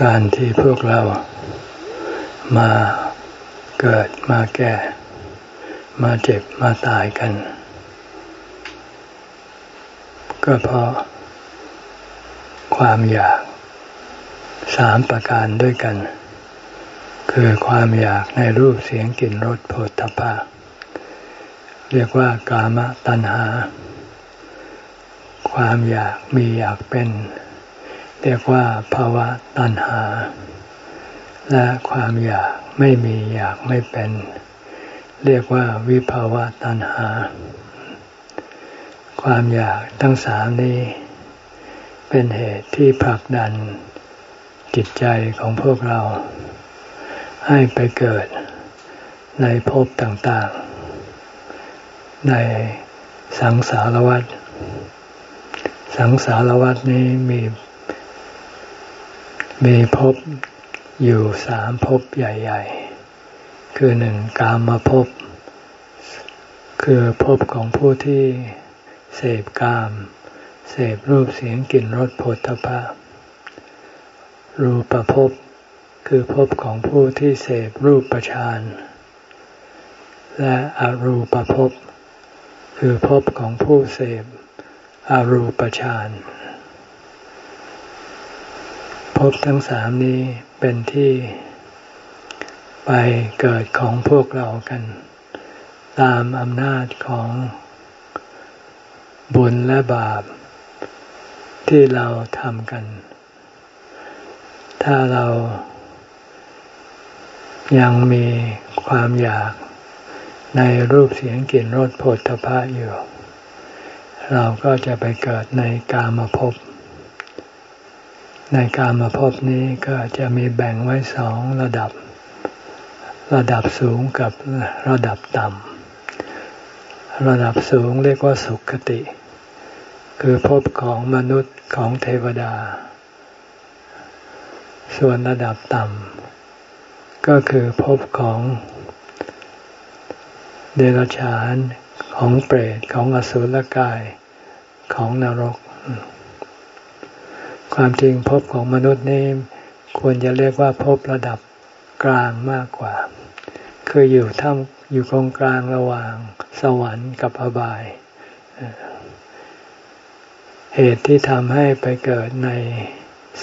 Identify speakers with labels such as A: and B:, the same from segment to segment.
A: การที่พวกเรามาเกิดมาแก่ มาเจ็บมาตายกัน ก็เพราะ ความอยากสามประการด้วยกัน คือความอยากในรูปเสียงกลิ่นรสโผฏฐัพพะเรียกว่ากามตัณหา ความอยากมีอยากเป็น เรียกว่าภาวะตัณหา และความอยากไม่มีอยากไม่เป็น เรียกว่าวิภาวะตัณหา ความอยากทั้งสามนี้ เป็นเหตุที่ผลักดันจิตใจของพวกเรา ให้ไปเกิดในภพต่างๆ ในสังสารวัฏสังสารวัฏนี้มี มีภพอยู่สามภพใหญ่ ๆ คือหนึ่งกามภพคือภพของผู้ที่เสพกาม เสพรูปเสียงกลิ่นรสผลทพะรูปภพคือภพของผู้ที่เสพรูปประชานและอรูปภพคือภพของผู้เสพอรูปฌาน ภพทั้งสามนี้เป็นที่ไปเกิดของพวกเรากัน ตามอำนาจของบุญและบาป ที่เราทำกัน ถ้าเรายังมีความอยากในรูปเสียงกลิ่นรสโผฏฐพะอยู่ เราก็จะไปเกิดในกามภพ ในการมภพบนี้ก็จะมีแบ่งไว้สองระดับ ระดับสูงกับระดับต่ำระดับสูงเรียกว่าสุขติ คือภพของมนุษย์ของเทวดา ส่วนระดับต่ำก็คือภพของเดรัจฉานของเปรตของอสุรกายของนรก ความจริงภพของมนุษย์นี่ควรจะเรียกว่าภพระดับกลางมากกว่า คืออยู่ท่ามอยู่ตรงกลางระหว่างสวรรค์กับอบาย เหตุที่ทำให้ไปเกิดใน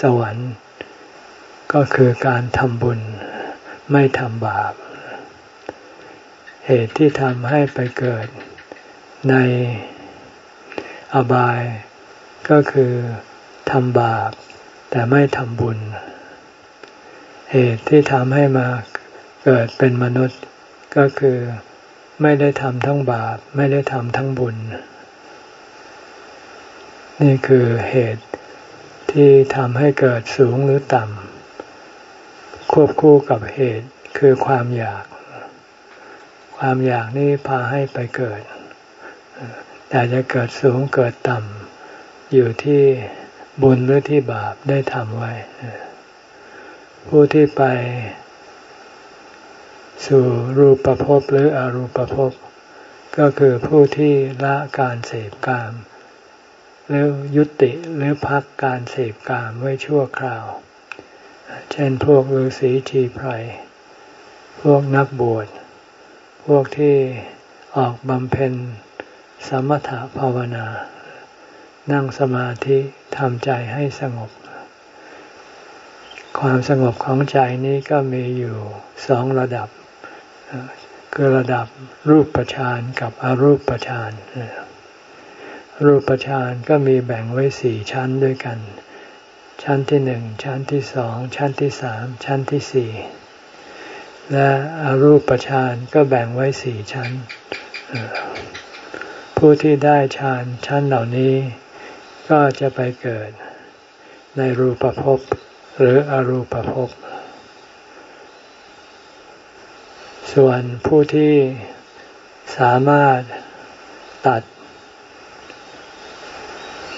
A: สวรรค์ ก็คือการทำบุญไม่ทำบาป เหตุที่ทำให้ไปเกิดในอบาย ก็คือ ทำบาป แต่ไม่ทำบุญ เหตุที่ทำให้มาเกิดเป็นมนุษย์ ก็คือไม่ได้ทำทั้งบาป ไม่ได้ทำทั้งบุญ นี่คือเหตุที่ทำให้เกิดสูงหรือต่ำควบคู่กับเหตุคือความอยาก ความอยากนี้พาให้ไปเกิด แต่จะเกิดสูงเกิดต่ำอยู่ที่ บุญหรือที่บาปได้ทำไว้ ผู้ที่ไป สู่รูปภพหรืออรูปภพ ก็คือผู้ที่ละการเสพกาม หรือยุติหรือพักการเสพกามไว้ชั่วคราว เช่นพวกฤาษีชีไพรพวกนักบวช พวกที่ออกบำเพ็ญสมถะภาวนา นั่งสมาธิทำใจให้สงบ ความสงบของใจนี้ก็มีอยู่สองระดับ คือระดับรูปประชานกับอรูปประชานรูปประชานก็มีแบ่งไว้สี่ชั้นด้วยกัน ชั้นที่หนึ่งชั้นที่สองชั้นที่สามชั้นที่สี่และอรูปฌานก็แบ่งไว้สี่ชั้นผู้ที่ได้ฌานชั้นเหล่านี้ ก็จะไปเกิดในรูปภพหรืออรูปภพ ส่วนผู้ที่สามารถตัด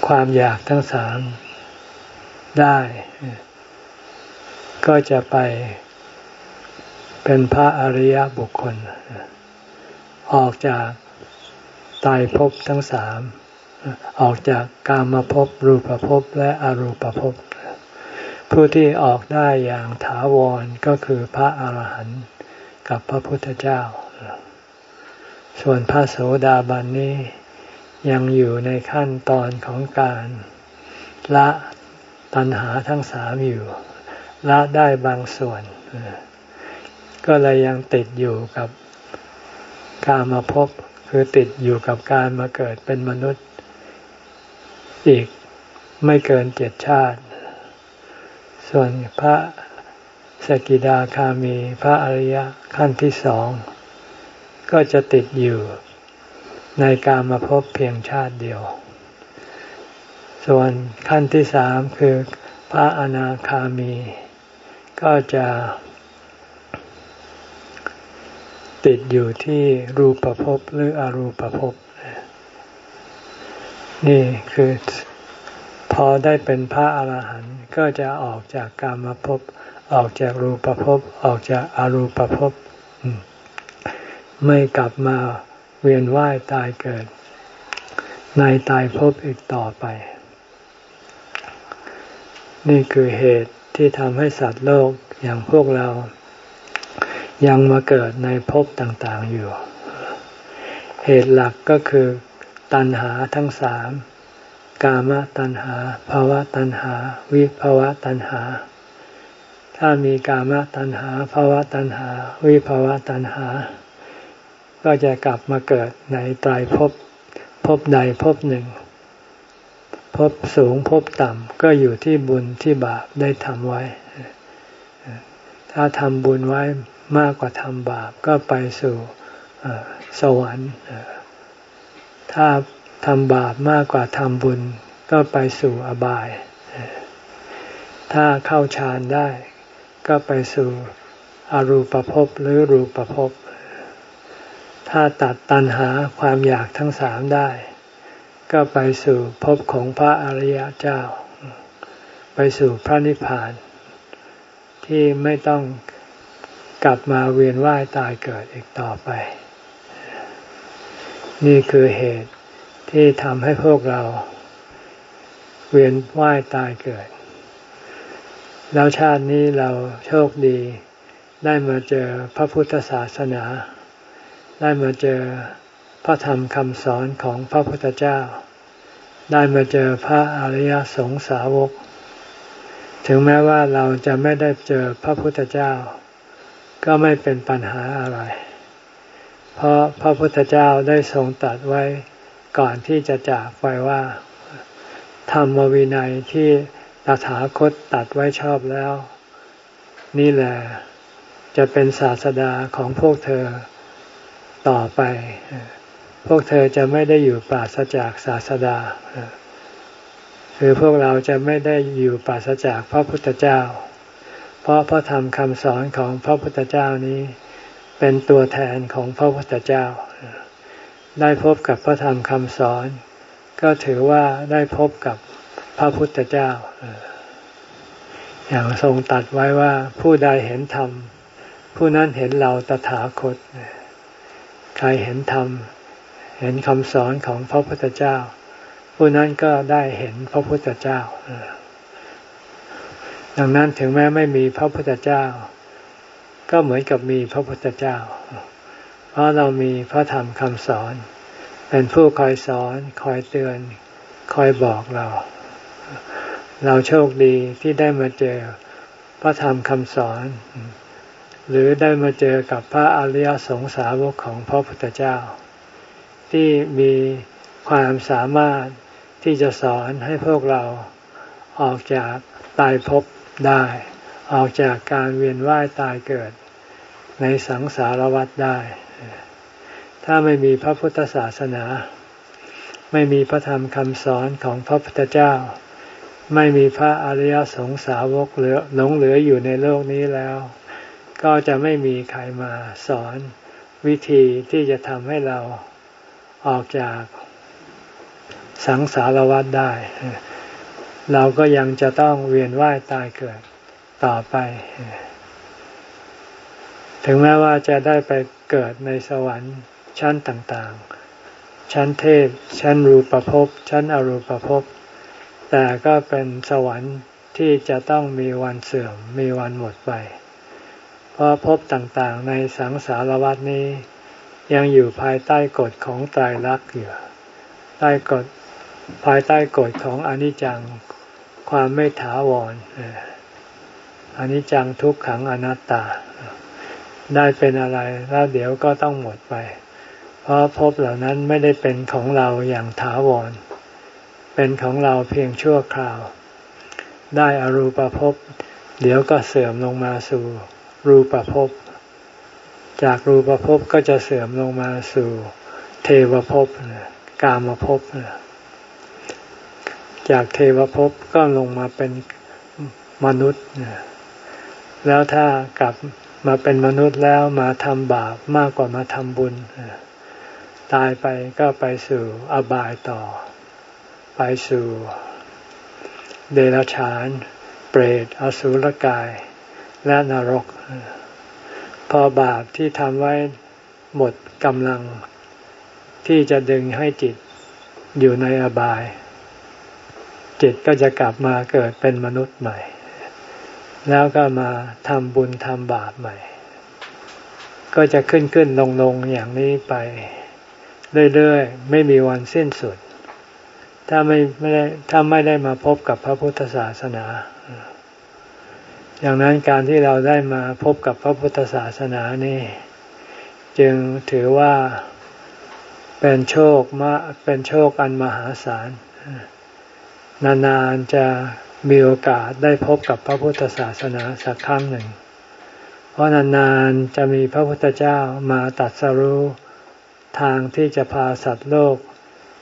A: ความอยากทั้งสามได้ ก็จะไปเป็นพระอริยบุคคล ออกจากตายภพทั้งสาม ออกจากกามภพรูปภพและอรูปภพผู้ที่ออกได้อย่างถาวรก็คือพระอาหารหันต์กับพระพุทธเจ้า ส่วนพระโสดาบันนี้ยังอยู่ในขั้นตอนของการละตัณหาทั้งสามอยู่ ละได้บางส่วน ก็เลยยังติดอยู่กับการมาพบคือติดอยู่กับการมาเกิดเป็นมนุษย์ อีกไม่เกินเจ็ดชาติ ส่วนพระสกิดาคามีพระอริยขั้นที่สอง ก็จะติดอยู่ในการมาพบเพียงชาติเดียว ส่วนขั้นที่สามคือพระอนาคามี ก็จะติดอยู่ที่รูปภพหรืออรูปภพ นี่คือพอได้เป็นพระอาหารหันต์ก็จะออกจากกามภพออกจากรูปภพออกจากอารูปภพไม่กลับมาเวียนว่ายตายเกิด ในตายภพอีกต่อไป นี่คือเหตุที่ทำให้สัตว์โลกอย่างพวกเรา ยังมาเกิดในภพต่างๆอยู่ เหตุหลักก็คือ ตัณหาทั้งสาม กามตัณหาภาวะตัณหา วิภาวะตัณหา ถ้ามีกามตัณหาภาวะตัณหา วิภาวะตัณหา ก็จะกลับมาเกิดในตายภพภพใดภพหนึ่งภพสูงภพต่ำก็อยู่ที่บุญที่บาปได้ทำไว้ ถ้าทำบุญไว้มากกว่าทำบาปก็ไปสู่สวรรค์ ถ้าทำบาปมากกว่าทำบุญ ก็ไปสู่อบาย ถ้าเข้าฌานได้ ก็ไปสู่อรูปภพหรือรูปภพ ถ้าตัดตัณหาความอยากทั้งสามได้ ก็ไปสู่ภพของพระอริยเจ้า ไปสู่พระนิพพาน ที่ไม่ต้องกลับมาเวียนว่ายตายเกิดอีกต่อไป นี่คือเหตุที่ทำให้พวกเรา เวียนว่ายตายเกิด แล้วชาตินี้เราโชคดีได้มาเจอพระพุทธศาสนา ได้มาเจอพระธรรมคำสอนของพระพุทธเจ้า ได้มาเจอพระอริยสงสาวก ถึงแม้ว่าเราจะไม่ได้เจอพระพุทธเจ้า ก็ไม่เป็นปัญหาอะไร เพราะพระพุทธเจ้าได้ทรงตัดไว้ก่อนที่จะจากไปว่า ธรรมวินัยที่ตถาคตตัดไว้ชอบแล้ว นี่แหละจะเป็นศาสดาของพวกเธอต่อไป พวกเธอจะไม่ได้อยู่ปราศจากศาสดา คือพวกเราจะไม่ได้อยู่ปราศจากพระพุทธเจ้า เพราะพระธรรมคำสอนของพระพุทธเจ้านี้ เป็นตัวแทนของพระพุทธเจ้า ได้พบกับพระธรรมคำสอน ก็ถือว่าได้พบกับพระพุทธเจ้า อย่างทรงตัดไว้ว่าผู้ใดเห็นธรรม ผู้นั้นเห็นเราตถาคต ใครเห็นธรรม เห็นคำสอนของพระพุทธเจ้า ผู้นั้นก็ได้เห็นพระพุทธเจ้า ดังนั้นถึงแม้ไม่มีพระพุทธเจ้า ก็เหมือนกับมีพระพุทธเจ้า เพราะเรามีพระธรรมคำสอน เป็นผู้คอยสอนคอยเตือน คอยบอกเรา เราโชคดีที่ได้มาเจอพระธรรมคำสอน หรือได้มาเจอกับพระอริยสงสาวกของพระพุทธเจ้า ที่มีความสามารถที่จะสอนให้พวกเราออกจากตายภพได้ ออกจากการเวียนว่ายตายเกิดในสังสารวัฏได้ ถ้าไม่มีพระพุทธศาสนา ไม่มีพระธรรมคำสอนของพระพุทธเจ้า ไม่มีพระอริยสงสาวกเหลือหลงเหลืออยู่ในโลกนี้แล้ว ก็จะไม่มีใครมาสอนวิธีที่จะทำให้เราออกจากสังสารวัฏได้ เราก็ยังจะต้องเวียนว่ายตายเกิด ต่อไป ถึงแม้ว่าจะได้ไปเกิดในสวรรค์ชั้นต่างๆ ชั้นเทพ ชั้นรูปภพ ชั้นอรูปภพ แต่ก็เป็นสวรรค์ที่จะต้องมีวันเสื่อม มีวันหมดไป เพราะภพต่างๆ ในสังสารวัฏนี้ ยังอยู่ภายใต้กฎของตายรักอยู่ ใต้กฎภายใต้กฎของอนิจจัง ความไม่ถาวร อนิจจังทุกขังอนัตตา ได้เป็นอะไรแล้วเดี๋ยวก็ต้องหมดไป เพราะภพเหล่านั้นไม่ได้เป็นของเราอย่างถาวร เป็นของเราเพียงชั่วคราว ได้อรูปภพเดี๋ยวก็เสื่อมลงมาสู่รูปภพ จากรูปภพก็จะเสื่อมลงมาสู่เทวภพกามภพจากเทวภพก็ลงมาเป็นมนุษย์ แล้วถ้ากลับมาเป็นมนุษย์แล้วมาทำบาปมากกว่ามาทำบุญ ตายไปก็ไปสู่อบายต่อ ไปสู่เดรัจฉาน เปรต อสุรกาย และนรก พอบาปที่ทำไว้หมดกำลัง ที่จะดึงให้จิตอยู่ในอบาย จิตก็จะกลับมาเกิดเป็นมนุษย์ใหม่ แล้วก็มาทำบุญทำบาปใหม่ ก็จะขึ้นขึ้นลงลงอย่างนี้ไปเรื่อยๆ ไม่มีวันสิ้นสุด ถ้าไม่ไม่ได้ถ้าไม่ได้มาพบกับพระพุทธศาสนาอย่างนั้นการที่เราได้มาพบกับพระพุทธศาสนานี่ จึงถือว่าเป็นโชคมาเป็นโชคอันมหาศาลนานๆจะ มีโอกาสได้พบกับพระพุทธศาสนาสักครั้งหนึ่ง เพราะนานๆจะมีพระพุทธเจ้ามาตัดสรู้ทางที่จะพาสัตว์โลก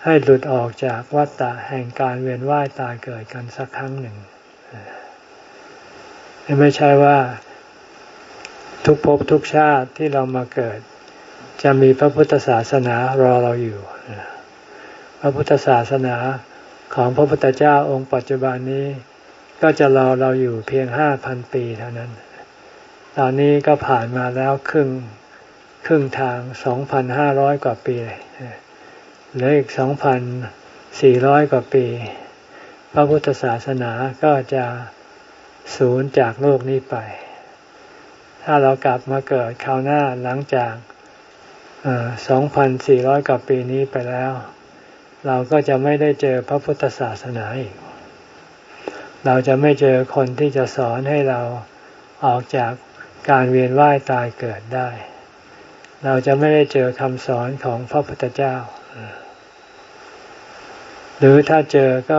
A: ให้หลุดออกจากวัฏฏะแห่งการเวียนว่ายตายเกิดกันสักครั้งหนึ่ง ไม่ใช่ว่าทุกภพทุกชาติที่เรามาเกิด จะมีพระพุทธศาสนารอเราอยู่ พระพุทธศาสนาของพระพุทธเจ้าองค์ปัจจุบันนี้ ก็จะรอเราอยู่เพียงห้าพันปีเท่านั้น ตอนนี้ก็ผ่านมาแล้วครึ่งครึ่งทางสองพันห้าร้อยกว่าปีเหลืออีกสองพันสี่ร้อยกว่าปี พระพุทธศาสนาก็จะสูญจากโลกนี้ไป ถ้าเรากลับมาเกิดคราวหน้าหลังจากสองพันสี่ร้อยกว่าปีนี้ไปแล้ว เราก็จะไม่ได้เจอพระพุทธศาสนาอีก เราจะไม่เจอคนที่จะสอนให้เราออกจากการเวียนว่ายตายเกิดได้ เราจะไม่ได้เจอคำสอนของพระพุทธเจ้า หรือถ้าเจอก็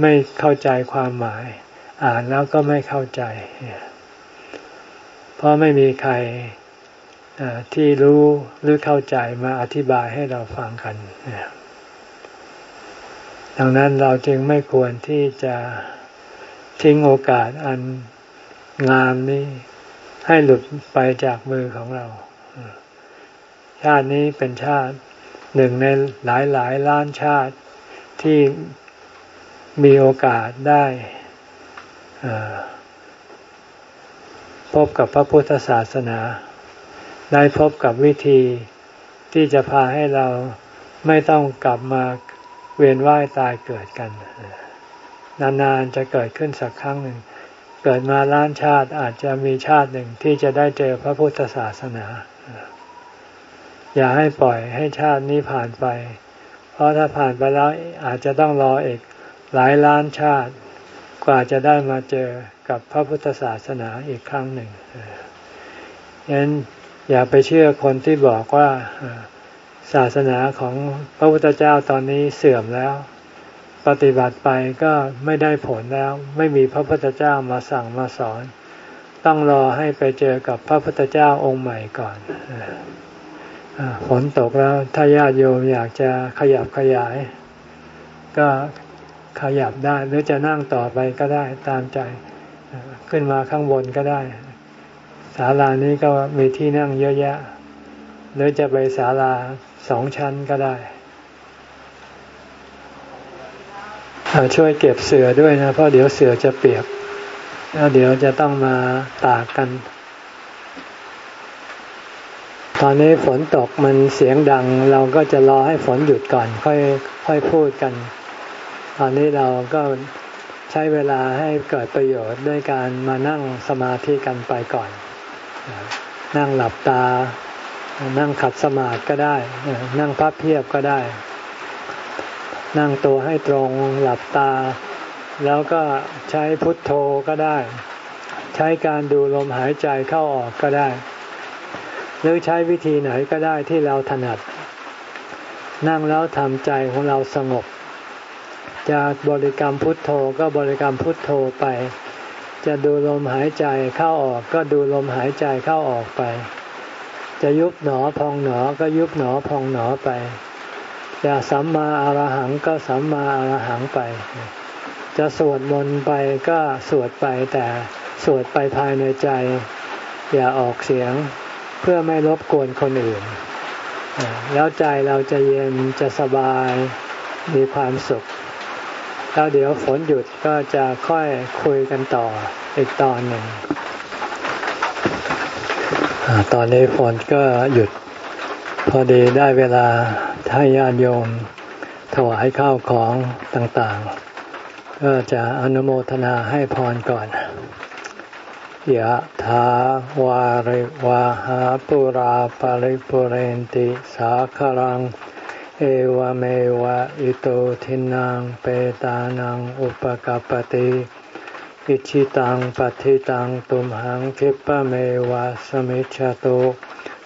A: ไม่เข้าใจความหมาย อ่านแล้วก็ไม่เข้าใจ เพราะไม่มีใครที่รู้หรือเข้าใจมาอธิบายให้เราฟังกันดังนั้นเราจึงไม่ควรที่จะ ทิ้งโอกาสอันงามนี้ให้หลุดไปจากมือของเรา ชาตินี้เป็นชาติหนึ่งในหลายหลายล้านชาติที่มีโอกาสได้พบกับพระพุทธศาสนา ได้พบกับวิธีที่จะพาให้เราไม่ต้องกลับมาเวียนว่ายตายเกิดกัน นานๆจะเกิดขึ้นสักครั้งหนึ่ง เกิดมาล้านชาติอาจจะมีชาติหนึ่งที่จะได้เจอพระพุทธศาสนา อย่าให้ปล่อยให้ชาตินี้ผ่านไป เพราะถ้าผ่านไปแล้วอาจจะต้องรออีกหลายล้านชาติ กว่าจะได้มาเจอกับพระพุทธศาสนาอีกครั้งหนึ่งฉะนั้นอย่าไปเชื่อคนที่บอกว่าศาสนาของพระพุทธเจ้าตอนนี้เสื่อมแล้ว ปฏิบัติไปก็ไม่ได้ผลแล้ว ไม่มีพระพุทธเจ้ามาสั่งมาสอน ต้องรอให้ไปเจอกับพระพุทธเจ้าองค์ใหม่ก่อนฝนตกแล้วถ้าญาติโยมอยากจะขยับขยาย ก็ขยับได้หรือจะนั่งต่อไปก็ได้ตามใจ ขึ้นมาข้างบนก็ได้ ศาลานี้ก็มีที่นั่งเยอะแยะ หรือจะไปศาลาสองชั้นก็ได้ ช่วยเก็บเสือด้วยนะ เพราะเดี๋ยวเสือจะเปียก แล้วเดี๋ยวจะต้องมาตากกัน ตอนนี้ฝนตกมันเสียงดัง เราก็จะรอให้ฝนหยุดก่อน ค่อยค่อยพูดกัน ตอนนี้เราก็ใช้เวลาให้เกิดประโยชน์ด้วยการมานั่งสมาธิกันไปก่อน นั่งหลับตา นั่งขัดสมาธิก็ได้ นั่งพับเพียบก็ได้ นั่งตัวให้ตรงหลับตา แล้วก็ใช้พุทโธก็ได้ ใช้การดูลมหายใจเข้าออกก็ได้ หรือใช้วิธีไหนก็ได้ที่เราถนัด นั่งแล้วทำใจของเราสงบ จะบริกรรมพุทโธก็บริกรรมพุทโธไป จะดูลมหายใจเข้าออกก็ดูลมหายใจเข้าออกไป จะยุบหนอพองหนอก็ยุบหนอพองหนอไป จะสัมมาอรหังก็สัมมาอรหังไป จะสวดมนต์ไปก็สวดไปแต่สวดไปภายในใจ อย่าออกเสียงเพื่อไม่รบกวนคนอื่น แล้วใจเราจะเย็นจะสบายมีความสุข แล้วเดี๋ยวฝนหยุดก็จะค่อยคุยกันต่ออีกตอนหนึ่งตอนนี้ฝนก็หยุด พอดีได้เวลาทายานโยมถวายข้าวของต่างๆ ก็จะอนุโมทนาให้พรก่อนยะถาวาริวาหาปุราปาริปุเรนติสาครัง เอวเมวะอิโตทินังเปตานังอุปกัปติอิชิตังปฏิตังตุมหังคิปะเมวะสมิจฉตุ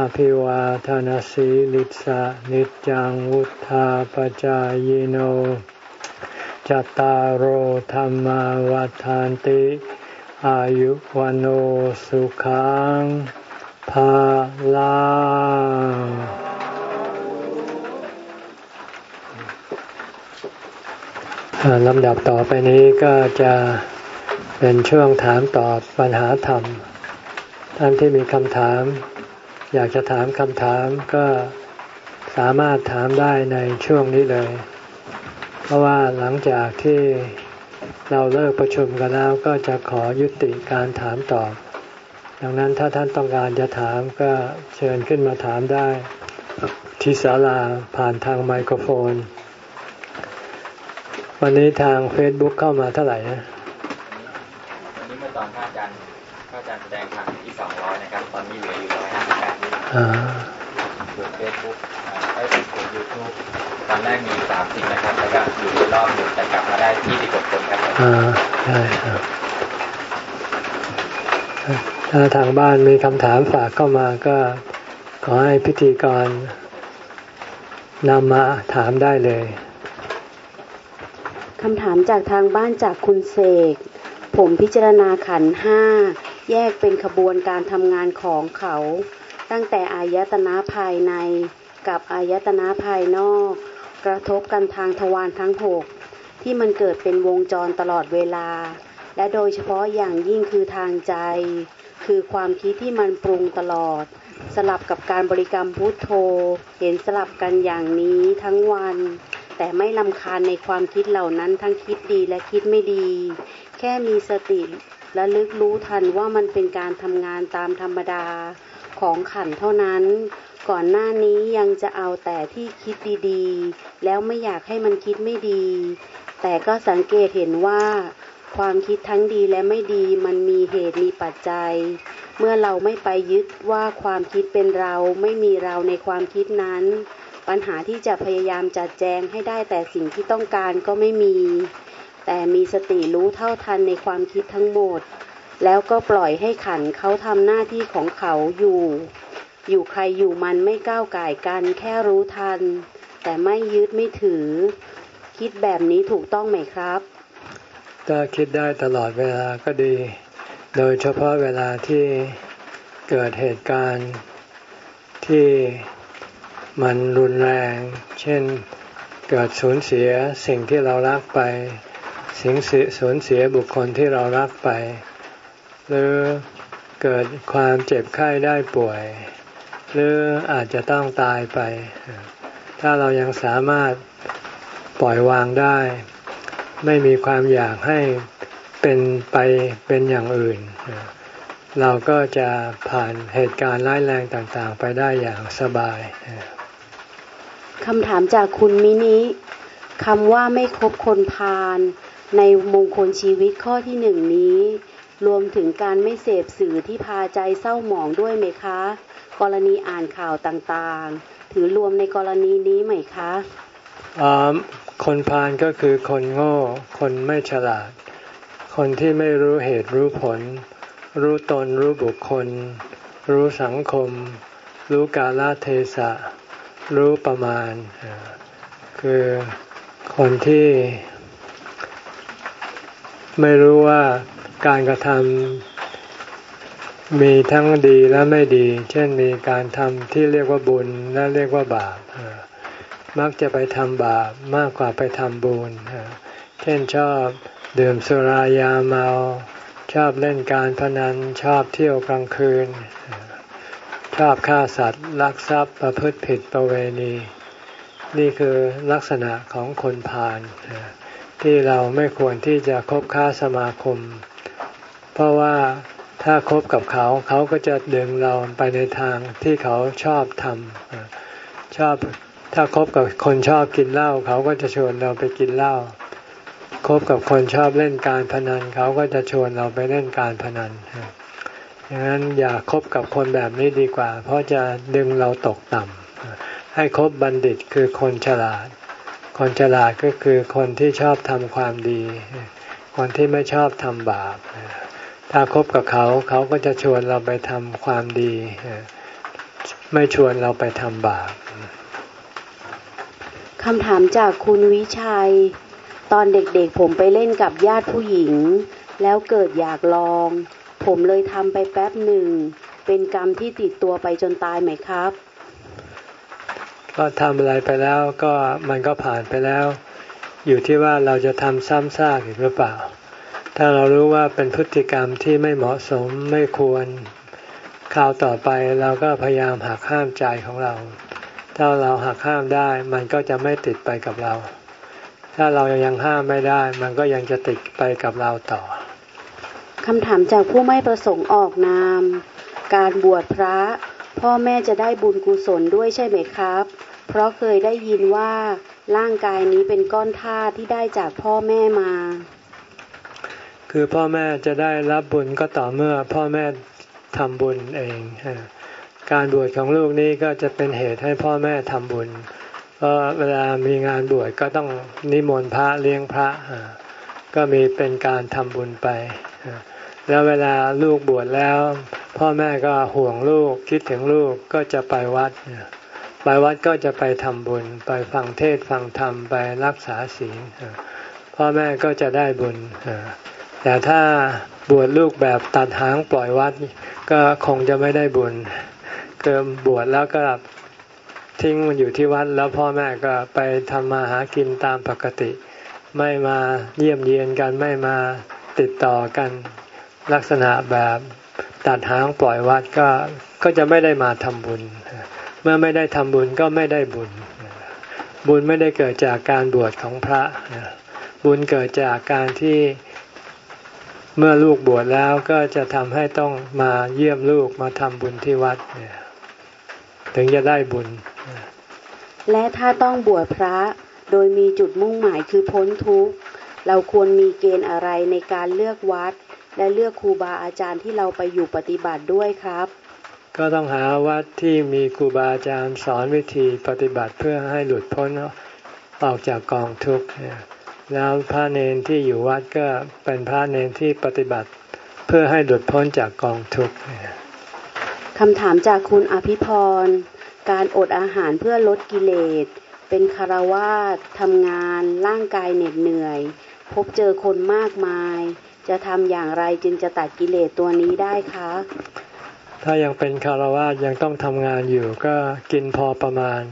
A: อภิวาทานสีลิสะนิจังวุธาปจายโนจตารโหธรรมวาทานติ อายุวันโอสุขังภาลาลำดับต่อไปนี้ก็จะเป็นช่วงถามตอบปัญหาธรรม ท่านที่มีคำถาม อยากจะถามคำถามก็สามารถถามได้ในช่วงนี้เลย เพราะว่าหลังจากที่เราเลิกประชุมกันแล้วก็จะขอยุติการถามตอบ ดังนั้นถ้าท่านต้องการจะถามก็เชิญขึ้นมาถามได้ ที่ศาลาผ่านทางไมโครโฟน วันนี้ทาง Facebook เข้ามาเท่าไหร่นะ
B: วันนี้มื่อตอนพระอา ดนี่ส่วนเฟซบุ๊กไอ้ส่วนยูทูบตอนแรกมีสามสิบนะครับ แล้วก็อยู่รอบหนึ่งแต่กลับมาได้ที่สิบกว่าคนครับ
A: อ่าใช่ครับ ถ้าทางบ้านมีคำถามฝากเข้ามาก็ขอให้พิธีกรนำมาถามได้เลย
C: คำถามจากทางบ้านจากคุณเสก ผมพิจารณาขันห้า แยกเป็นขบวนการทำงานของเขา ตั้งแต่อายตนะภายในกับอายตนะภายนอก กระทบกันทางทวารทั้งหกที่มันเกิดเป็นวงจรตลอดเวลา และโดยเฉพาะอย่างยิ่งคือทางใจ คือความคิดที่มันปรุงตลอด สลับกับการบริกรรมพุทโธ เห็นสลับกันอย่างนี้ทั้งวัน แต่ไม่ลำคาญในความคิดเหล่านั้นทั้งคิดดีและคิดไม่ดี แค่มีสติและลึกรู้ทันว่ามันเป็นการทำงานตามธรรมดา ของขันเท่านั้น ก่อนหน้านี้ยังจะเอาแต่ที่คิดดีๆ แล้วไม่อยากให้มันคิดไม่ดี แต่ก็สังเกตเห็นว่า ความคิดทั้งดีและไม่ดีมันมีเหตุมีปัจจัย เมื่อเราไม่ไปยึดว่าความคิดเป็นเราไม่มีเราในความคิดนั้น ปัญหาที่จะพยายามจัดแจงให้ได้แต่สิ่งที่ต้องการก็ไม่มี แต่มีสติรู้เท่าทันในความคิดทั้งหมด แล้วก็ปล่อยให้ขันเขาทำหน้าที่ของเขาอยู่ อยู่ใครอยู่มันไม่ก้าวไก่กัน แค่รู้ทัน แต่ไม่ยึดไม่ถือ คิดแบบนี้ถูกต้องไหมครับ
A: ถ้าคิดได้ตลอดเวลาก็ดี โดยเฉพาะเวลาที่เกิดเหตุการณ์ที่มันรุนแรง เช่นเกิดสูญเสียสิ่งที่เรารักไป สิ่งสูญเสียบุคคลที่เรารักไป หรือเกิดความเจ็บไข้ได้ป่วย หรืออาจจะต้องตายไป ถ้าเรายังสามารถปล่อยวางได้ ไม่มีความอยากให้เป็นไปเป็นอย่างอื่น เราก็จะผ่านเหตุการณ์ร้ายแรงต่างๆ ไปได้อย่างสบาย
C: คำถามจากคุณมินิคำว่าไม่คบคนพาลในมงคลชีวิตข้อที่หนึ่งนี้ รวมถึงการไม่เสพสื่อที่พาใจเศร้าหมองด้วยไหมคะ กรณีอ่านข่าวต่างๆ ถือรวมในกรณีนี้ไหมคะ
A: คนพาลก็คือคนโง่ คนไม่ฉลาด คนที่ไม่รู้เหตุรู้ผล รู้ตนรู้บุคคล รู้สังคม รู้กาลเทศะ รู้ประมาณ คือคนที่ไม่รู้ว่า การกระทำมีทั้งดีและไม่ดี เช่นมีการทำที่เรียกว่าบุญและเรียกว่าบาปมักจะไปทำบาปมากกว่าไปทำบุญเช่นชอบดื่มสุรายาเมา ชอบเล่นการพนันชอบเที่ยวกลางคืน ชอบฆ่าสัตว์ลักทรัพย์ประพฤติผิดประเวณี นี่คือลักษณะของคนพาลที่เราไม่ควรที่จะคบค้าสมาคม เพราะว่าถ้าคบกับเขาเขาก็จะดึงเราไปในทางที่เขาชอบทำชอบถ้าคบกับคนชอบกินเหล้าเขาก็จะชวนเราไปกินเหล้าคบกับคนชอบเล่นการพนันเขาก็จะชวนเราไปเล่นการพนันดังนั้นอย่าคบกับคนแบบนี้ดีกว่า เพราะจะดึงเราตกต่ำให้คบบัณฑิตคือคนฉลาด คนฉลาดก็คือคนที่ชอบทำความดี คนที่ไม่ชอบทำบาป ถ้าคบกับเขาเขาก็จะชวนเราไปทำความดี ไม่ชวนเราไปทำบาป
C: คำถามจากคุณวิชัย ตอนเด็กๆผมไปเล่นกับญาติผู้หญิง แล้วเกิดอยากลอง ผมเลยทำไปแป๊บหนึ่ง เป็นกรรมที่ติดตัวไปจนตายไหมครับ
A: ก็ทำอะไรไปแล้วก็มันก็ผ่านไปแล้ว อยู่ที่ว่าเราจะทำซ้ำซากอีกหรือเปล่า ถ้าเรารู้ว่าเป็นพฤติกรรมที่ไม่เหมาะสมไม่ควรคราวต่อไปเราก็พยายามหักห้ามใจของเรา ถ้าเราหักห้ามได้มันก็จะไม่ติดไปกับเรา ถ้าเรายังห้ามไม่ได้ มันก็ยังจะติดไปกับเราต่อ
C: คำถามจากผู้ไม่ประสงค์ออกนาม การบวชพระ พ่อแม่จะได้บุญกุศลด้วยใช่ไหมครับ เพราะเคยได้ยินว่าร่างกายนี้เป็นก้อนธาตุที่ได้จากพ่อแม่มา
A: คือพ่อแม่จะได้รับบุญก็ต่อเมื่อพ่อแม่ทำบุญเอง การบวชของลูกนี้ก็จะเป็นเหตุให้พ่อแม่ทำบุญ เพราะเวลามีงานบวชก็ต้องนิมนต์พระเลี้ยงพระ ก็มีเป็นการทำบุญไป แล้วเวลาลูกบวชแล้ว พ่อแม่ก็ห่วงลูกคิดถึงลูกก็จะไปวัด ไปวัดก็จะไปทำบุญ ไปฟังเทศฟังธรรมไปรักษาศีลพ่อแม่ก็จะได้บุญ แต่ถ้าบวชลูกแบบตัดหางปล่อยวัดก็คงจะไม่ได้บุญเกิมบวชแล้วก็ทิ้งมันอยู่ที่วัดแล้วพ่อแม่ก็ไปทำมาหากินตามปกติ ไม่มาเยี่ยมเยียนกันไม่มาติดต่อกันลักษณะแบบตัดหางปล่อยวัดก็ก็จะไม่ได้มาทำบุญ เมื่อไม่ได้ทำบุญก็ไม่ได้บุญ บุญไม่ได้เกิดจากการบวชของพระ บุญเกิดจากการที่ เมื่อลูกบวชแล้วก็จะทำให้ต้องมาเยี่ยมลูกมาทำบุญที่วัดถึงจะได้บุญ
C: และถ้าต้องบวชพระโดยมีจุดมุ่งหมายคือพ้นทุกข์ เราควรมีเกณฑ์อะไรในการเลือกวัด และเลือกครูบาอาจารย์ที่เราไปอยู่ปฏิบัติด้วยครับ
A: ก็ต้องหาวัดที่มีครูบาอาจารย์สอนวิธีปฏิบัติเพื่อให้หลุดพ้นออกจากกองทุกข์ แล้วพระเนนที่อยู่วัดก็เป็นพระเนนที่ปฏิบัติ เพื่อให้หลุดพ้นจากกองทุกข์
C: คำถามจากคุณอภิพร การอดอาหารเพื่อลดกิเลส เป็นคารวาสทำงาน ร่างกายเหน็ดเหนื่อย พบเจอคนมากมาย จะทำอย่างไรจึงจะตัดกิเลสตัวนี้ได้คะ
A: ถ้ายังเป็นคารวะยังต้องทำงานอยู่ก็กินพอประมาณ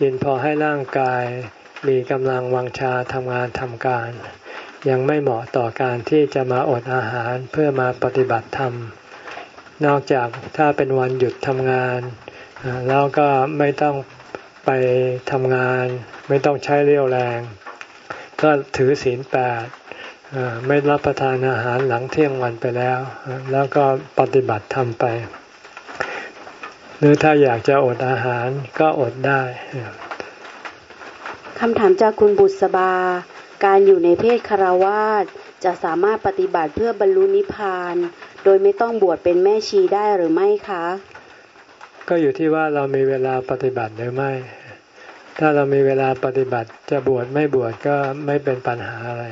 A: กินพอให้ร่างกาย มีกำลังวังชาทำงานทำการ ยังไม่เหมาะต่อการที่จะมาอดอาหารเพื่อมาปฏิบัติธรรม นอกจากถ้าเป็นวันหยุดทำงาน แล้วก็ไม่ต้องไปทำงาน ไม่ต้องใช้เรี่ยวแรง ก็ถือศีลแปดไม่รับประทานอาหารหลังเที่ยงวันไปแล้ว แล้วก็ปฏิบัติทำไป หรือถ้าอยากจะอดอาหารก็อดได้
C: คำถามจากคุณบุษบา การอยู่ในเพศคารวาสจะสามารถปฏิบัติเพื่อบรรลุนิพพาน โดยไม่ต้องบวชเป็นแม่ชีได้หรือไม่คะ
A: ก็อยู่ที่ว่าเรามีเวลาปฏิบัติหรือไม่ ถ้าเรามีเวลาปฏิบัติจะบวชไม่บวชก็ไม่เป็นปัญหาอะไร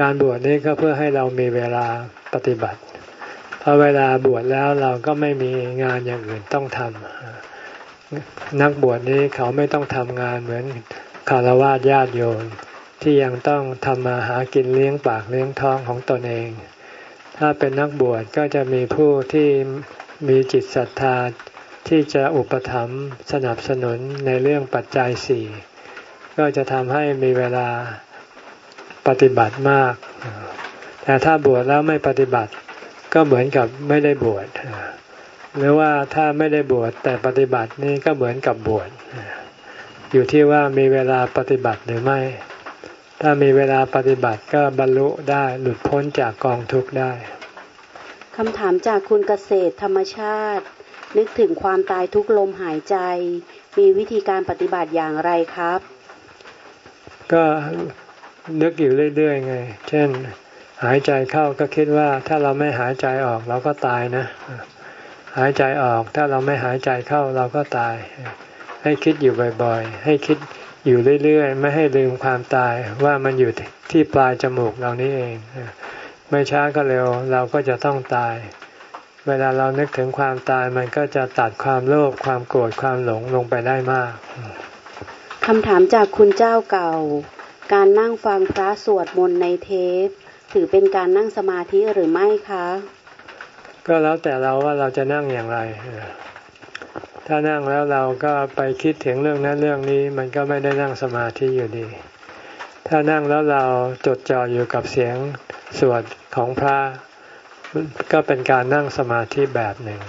A: การบวชนี้ก็เพื่อให้เรามีเวลาปฏิบัติพอเวลาบวชแล้วเราก็ไม่มีงานอย่างอื่นต้องทำนักบวชนี้เขาไม่ต้องทำงานเหมือน คารวะญาติโยมที่ยังต้องทำมาหากินเลี้ยงปากเลี้ยงท้องของตนเอง ถ้าเป็นนักบวชก็จะมีผู้ที่มีจิตศรัทธาที่จะอุปถัมภ์สนับสนุนในเรื่องปัจจัยสี่ก็จะทำให้มีเวลาปฏิบัติมาก แต่ถ้าบวชแล้วไม่ปฏิบัติก็เหมือนกับไม่ได้บวชหรือว่าถ้าไม่ได้บวชแต่ปฏิบัตินี่ก็เหมือนกับบวช อยู่ที่ว่ามีเวลาปฏิบัติหรือไม่ ถ้ามีเวลาปฏิบัติก็บรรลุได้หลุดพ้นจากกองทุกข์ได้
C: คำถามจากคุณเกษตรธรรมชาติ นึกถึงความตายทุกลมหายใจ มีวิธีการปฏิบัติอย่างไรครับ
A: ก็นึกอยู่เรื่อยๆไง เช่น หายใจเข้าก็คิดว่าถ้าเราไม่หายใจออกเราก็ตายนะ หายใจออกถ้าเราไม่หายใจเข้าเราก็ตาย ให้คิดอยู่บ่อยๆ ให้คิดอยู่เรื่อยๆ ไม่ให้ลืมความตายว่ามันอยู่ที่ปลายจมูกเรานี่เอง ไม่ช้าก็เร็วเราก็จะต้องตาย เวลาเรานึกถึงความตายมันก็จะตัดความโลภความโกรธความหลงลงไปได้มาก
C: คำถามจากคุณเจ้าเก่า การนั่งฟังพระสวดมนต์ในเทป ถือเป็นการนั่งสมาธิหรือไม่คะ
A: ก็แล้วแต่เราว่าเราจะนั่งอย่างไร ถ้านั่งแล้วเราก็ไปคิดถึงเรื่องนั้นเรื่องนี้ มันก็ไม่ได้นั่งสมาธิอยู่ดี ถ้านั่งแล้วเราจดจ่ออยู่กับเสียงสวดของพระก็เป็นการนั่งสมาธิแบบหนึ่ง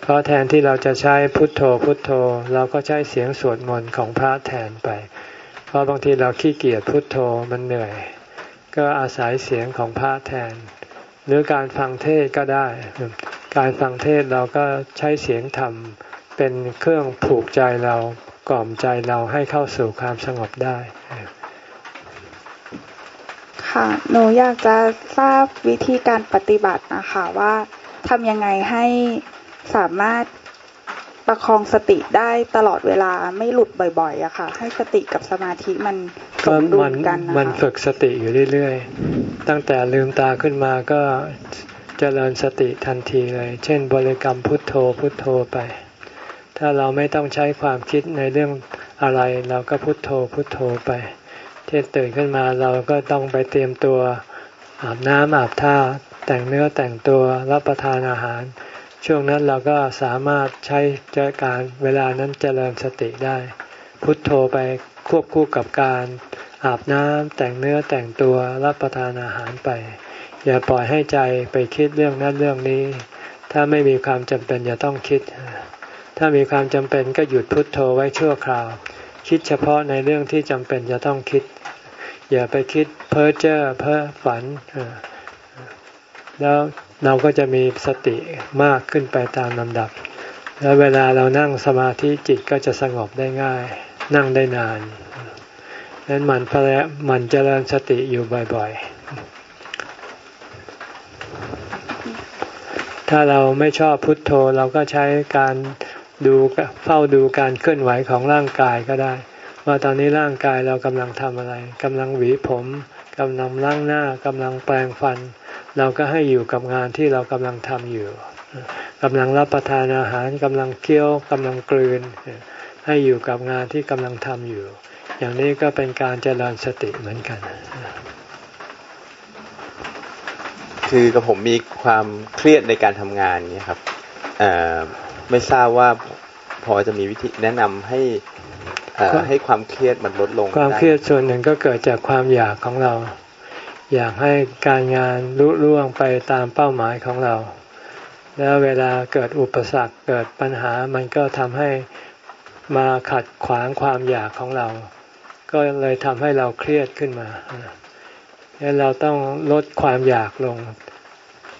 A: เพราะแทนที่เราจะใช้พุทโธพุทโธ เราก็ใช้เสียงสวดมนต์ของพระแทนไป เพราะบางทีเราขี้เกียจพุทโธมันเหนื่อย ก็อาศัยเสียงของพระแทน หรือการฟังเทศก็ได้ การฟังเทศเราก็ใช้เสียงธรรม เป็นเครื่องผูกใจเรากล่อมใจเราให้เข้าสู่ความสงบได้
D: ค่ะหนูอยากจะทราบวิธีการปฏิบัตินะคะว่าทำยังไงให้สามารถประคองสติได้ตลอดเวลาไม่หลุดบ่อยๆอะค่ะ ให้สติกับสมาธิมันสมดุลกันนะคะ
A: มันฝึกสติอยู่เรื่อยๆ ตั้งแต่ลืมตาขึ้นมาก็เจริญสติทันทีเลย เช่น บริกรรมพุทโธพุทโธไป ถ้าเราไม่ต้องใช้ความคิดในเรื่องอะไร เราก็พุโทโธพุโทโธไปเช่นตื่นขึ้นมาเราก็ต้องไปเตรียมตัวอาบน้ำอาบท่า แต่งเนื้อแต่งตัวรับประทานอาหาร ช่วงนั้นเราก็สามารถใช้เจการเวลานั้นเจริญสติได้ พุทโธไปควบคู่กับการอาบน้ำแต่งเนื้อแต่งตัวรับประทานอาหารไป อย่าปล่อยให้ใจไปคิดเรื่องนั้นเรื่องนี้ ถ้าไม่มีความจำเป็นจะต้องคิด ถ้ามีความจำเป็นก็หยุดพุดโทโธไว้ชั่วคราว คิดเฉพาะในเรื่องที่จำเป็นจะต้องคิด อย่าไปคิดเพ้อเจ้อเพ้อฝัน แล้วเราก็จะมีสติมากขึ้นไปตามลำดับ แล้วเวลาเรานั่งสมาธิจิตก็จะสงบได้ง่าย นั่งได้นานนั้นมันพระมันเจริญสติอยู่บ่อยๆ ถ้าเราไม่ชอบพุทโธเราก็ใช้การ ดูเฝ้าดูการเคลื่อนไหวของร่างกายก็ได้ ว่าตอนนี้ร่างกายเรากำลังทำอะไรกำลังหวีผมกำลังล้างหน้ากำลังแปรงฟัน เราก็ให้อยู่กับงานที่เรากำลังทำอยู่กำลังรับประทานอาหารกำลังเคี้ยวกำลังกลืน ให้อยู่กับงานที่กำลังทำอยู่ อย่างนี้ก็เป็นการเจริญสติเหมือนกัน
E: คือกับผมมีความเครียดในการทำงานเนี่ยครับ ไม่ทราบว่าพอจะมีวิธีแนะนำให้ให้ความเครียดมันลดลง
A: ความเครียดส่วนหนึ่งก็เกิดจากความอยากของเรา อยากให้การงานลุล่วงไปตามเป้าหมายของเรา แล้วเวลาเกิดอุปสรรคเกิดปัญหามันก็ทำให้มาขัดขวางความอยากของเรา ก็เลยทำให้เราเครียดขึ้นมาดังนั้นเราต้องลดความอยากลง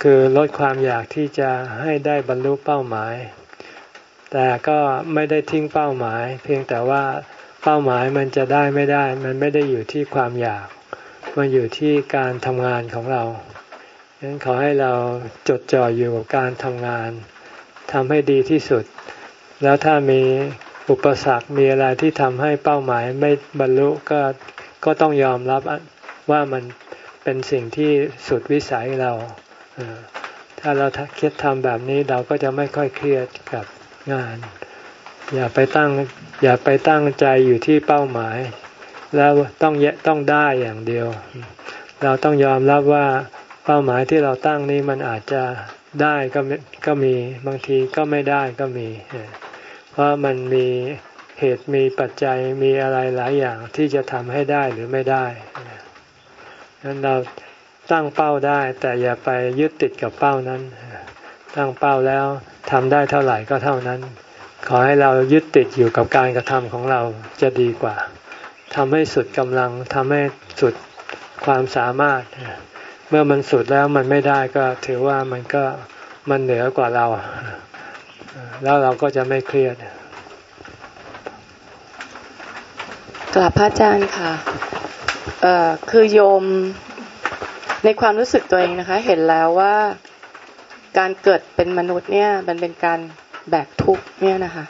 A: คือลดความอยากที่จะให้ได้บรรลุเป้าหมาย แต่ก็ไม่ได้ทิ้งเป้าหมาย เพียงแต่ว่าเป้าหมายมันจะได้ไม่ได้ มันไม่ได้อยู่ที่ความอยาก มันอยู่ที่การทำงานของเราดังนั้นขอให้เราจดจ่ออยู่กับการทำงานทำให้ดีที่สุด แล้วถ้ามีอุปสรรคมีอะไรที่ทำให้เป้าหมายไม่บรรลุก็ก็ต้องยอมรับว่ามันเป็นสิ่งที่สุดวิสัยเรา ถ้าเราคิดทำแบบนี้เราก็จะไม่ค่อยเครียดกับ งาน อย่าไปตั้ง อย่าไปตั้งใจอยู่ที่เป้าหมาย แล้วต้องแยต้องได้อย่างเดียว เราต้องยอมรับว่าเป้าหมายที่เราตั้งนี้มันอาจจะได้ก็ก็มีบางทีก็ไม่ได้ก็มี เพราะมันมีเหตุมีปัจจัยมีอะไรหลายอย่างที่จะทำให้ได้หรือไม่ได้นั้นเราตั้งเป้าได้ แต่อย่าไปยึดติดกับเป้านั้น ตั้งเป้าแล้วทำได้เท่าไหร่ก็เท่านั้น ขอให้เรายึดติดอยู่กับการกระทำของเราจะดีกว่าทำให้สุดกำลังทำให้สุดความสามารถ เมื่อมันสุดแล้วมันไม่ได้ก็ถือว่ามันก็มันเหนือกว่าเรา แล้วเราก็จะไม่เครียด
F: กลับพระอาจารย์ค่ะคือโยมในความรู้สึกตัวเองนะคะ เห็นแล้วว่า การเกิดเป็นมนุษย์เนี่ย มันเป็นการแบกทุกเนี่ยนะคะ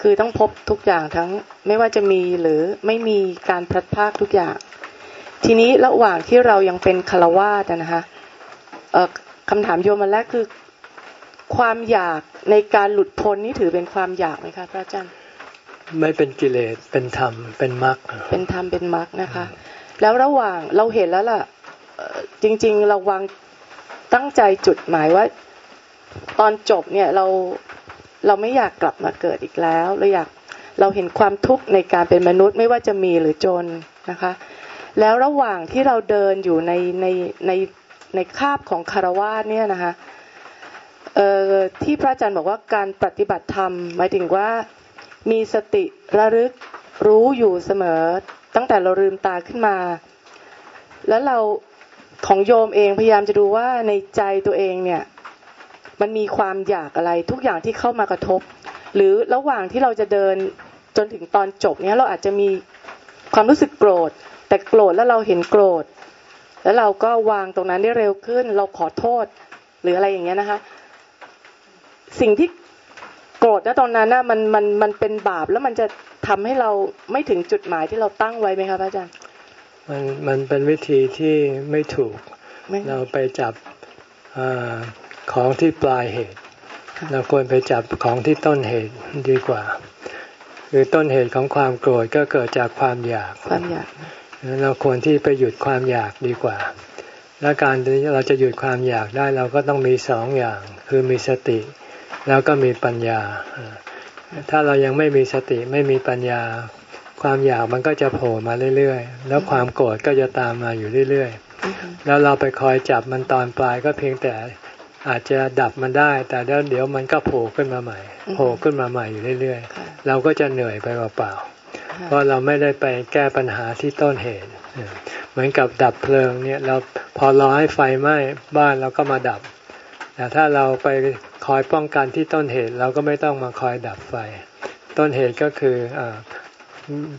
F: คือต้องพบทุกอย่างทั้งไม่ว่าจะมีหรือไม่มีการพลัดพรากทุกอย่าง ทีนี้ระหว่างที่เรายังเป็นคารวาสนะคะเอ่อคำถามโยมมาแรกคือความอยากในการหลุดพ้นนี่ถือเป็นความอยากไหมคะพระอาจารย์
A: ไม่เป็นกิเลสเป็นธรรมเป็นมรรค
F: เป็นธรรมเป็นมรรคนะคะ แล้วระหว่างเราเห็นแล้วล่ะจริง ๆ เราวางตั้งใจจุดหมายว่า ตอนจบเนี่ยเราเราไม่อยากกลับมาเกิดอีกแล้วเราอยากเราเห็นความทุกข์ในการเป็นมนุษย์ไม่ว่าจะมีหรือจนนะคะ แล้วระหว่างที่เราเดินอยู่ในในในในคาบของคารวะเนี่ยนะคะเอ่อที่พระอาจารย์บอกว่าการปฏิบัติธรรม หมายถึงว่ามีสติระลึกรู้อยู่เสมอ ตั้งแต่เราลืมตาขึ้นมา แล้วเราของโยมเองพยายามจะดูว่าในใจตัวเองเนี่ย มันมีความอยากอะไรทุกอย่างที่เข้ามากระทบ หรือระหว่างที่เราจะเดินจนถึงตอนจบเนี่ยเราอาจจะมีความรู้สึกโกรธ แต่โกรธแล้วเราเห็นโกรธ แล้วเราก็วางตรงนั้นได้เร็วขึ้น เราขอโทษ หรืออะไรอย่างเงี้ยนะคะ สิ่งที่โกรธนะตอนนั้นนะมันมันมันเป็นบาปแล้วมันจะทำให้เราไม่ถึงจุดหมายที่เราตั้งไว้ไหมครับอาจารย์
A: มันมันเป็นวิธีที่ไม่ถูกเราไปจับอ ของที่ปลายเหตุ เราควรไปจับของที่ต้นเหตุดีกว่า คือต้นเหตุของความโกรธก็เกิดจากความอยาก
F: ความอยาก
A: เราควรที่ไปหยุดความอยากดีกว่า และการที่เราจะหยุดความอยากได้เราก็ต้องมีสองอย่าง คือมีสติ แล้วก็มีปัญญา ถ้าเรายังไม่มีสติไม่มีปัญญา ความอยากมันก็จะโผล่มาเรื่อยๆ แล้วความโกรธก็จะตามมาอยู่เรื่อยๆ แล้วเราไปคอยจับมันตอนปลายก็เพียงแต่ อาจจะดับมันได้ แต่แล้วเดี๋ยวมันก็โผล่ขึ้นมาใหม่โผล่ขึ้นมาใหม่อยู่เรื่อยๆ เราก็จะเหนื่อยไปเปล่าๆเพราะเราไม่ได้ไปแก้ปัญหาที่ต้นเหตุ เหมือนกับดับเพลิงเนี่ยเราพอรอให้ไฟไหม้บ้านเราก็มาดับแต่ถ้าเราไปคอยป้องกันที่ต้นเหตุเราก็ไม่ต้องมาคอยดับไฟ ต้นเหตุก็คืออ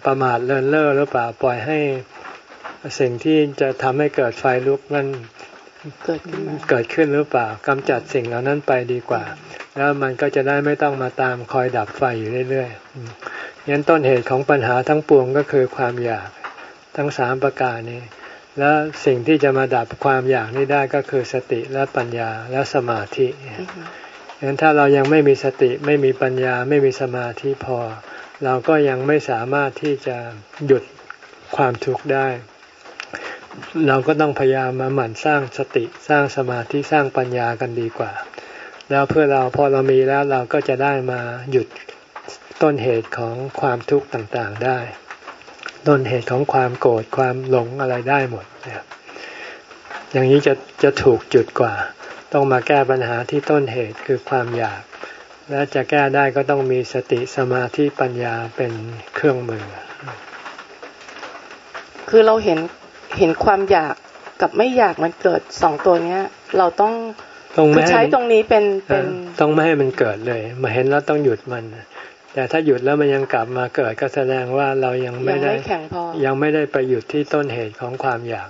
A: ประมาทเลินเล่อหรือเปล่าปล่อยให้สิ่งที่จะทำให้เกิดไฟลุกมัน เกิดเกิดขึ้นหรือเปล่ากำจัดสิ่งเหล่านั้นไปดีกว่า แล้วมันก็จะได้ไม่ต้องมาตามคอยดับไฟอยู่เรื่อยๆยันต้นเหตุของปัญหาทั้งปวงก็คือความอยากทั้งสามประการนี้ แล้วสิ่งที่จะมาดับความอยากนี้ได้ก็คือสติและปัญญาและสมาธิยันถ้าเรายังไม่มีสติไม่มีปัญญาไม่มีสมาธิพอ เราก็ยังไม่สามารถที่จะหยุดความทุกข์ได้ เราก็ต้องพยายามมาหมั่นสร้างสติสร้างสมาธิสร้างปัญญากันดีกว่า แล้วเพื่อเราพอเรามีแล้วเราก็จะได้มาหยุดต้นเหตุของความทุกข์ต่างๆได้ ต้นเหตุของความโกรธความหลงอะไรได้หมดนะครับอย่างนี้จะจะถูกจุดกว่า ต้องมาแก้ปัญหาที่ต้นเหตุคือความอยาก และจะแก้ได้ก็ต้องมีสติสมาธิปัญญาเป็นเครื่องมือ
F: คือเราเห็น เห็นความอยากกับไม่อยากมันเกิดสองตัวเนี้ย เราต้อง
A: ต้อง
F: ใช้ตรงนี้เป็นเป็น
A: ต้องไม่ให้มันเกิดเลย มาเห็นแล้วต้องหยุดมันแต่ถ้าหยุดแล้วมันยังกลับมาเกิดก็แสดงว่าเรายังไม่ได้ยังไม่ได้ไปหยุดที่ต้นเหตุของความอยาก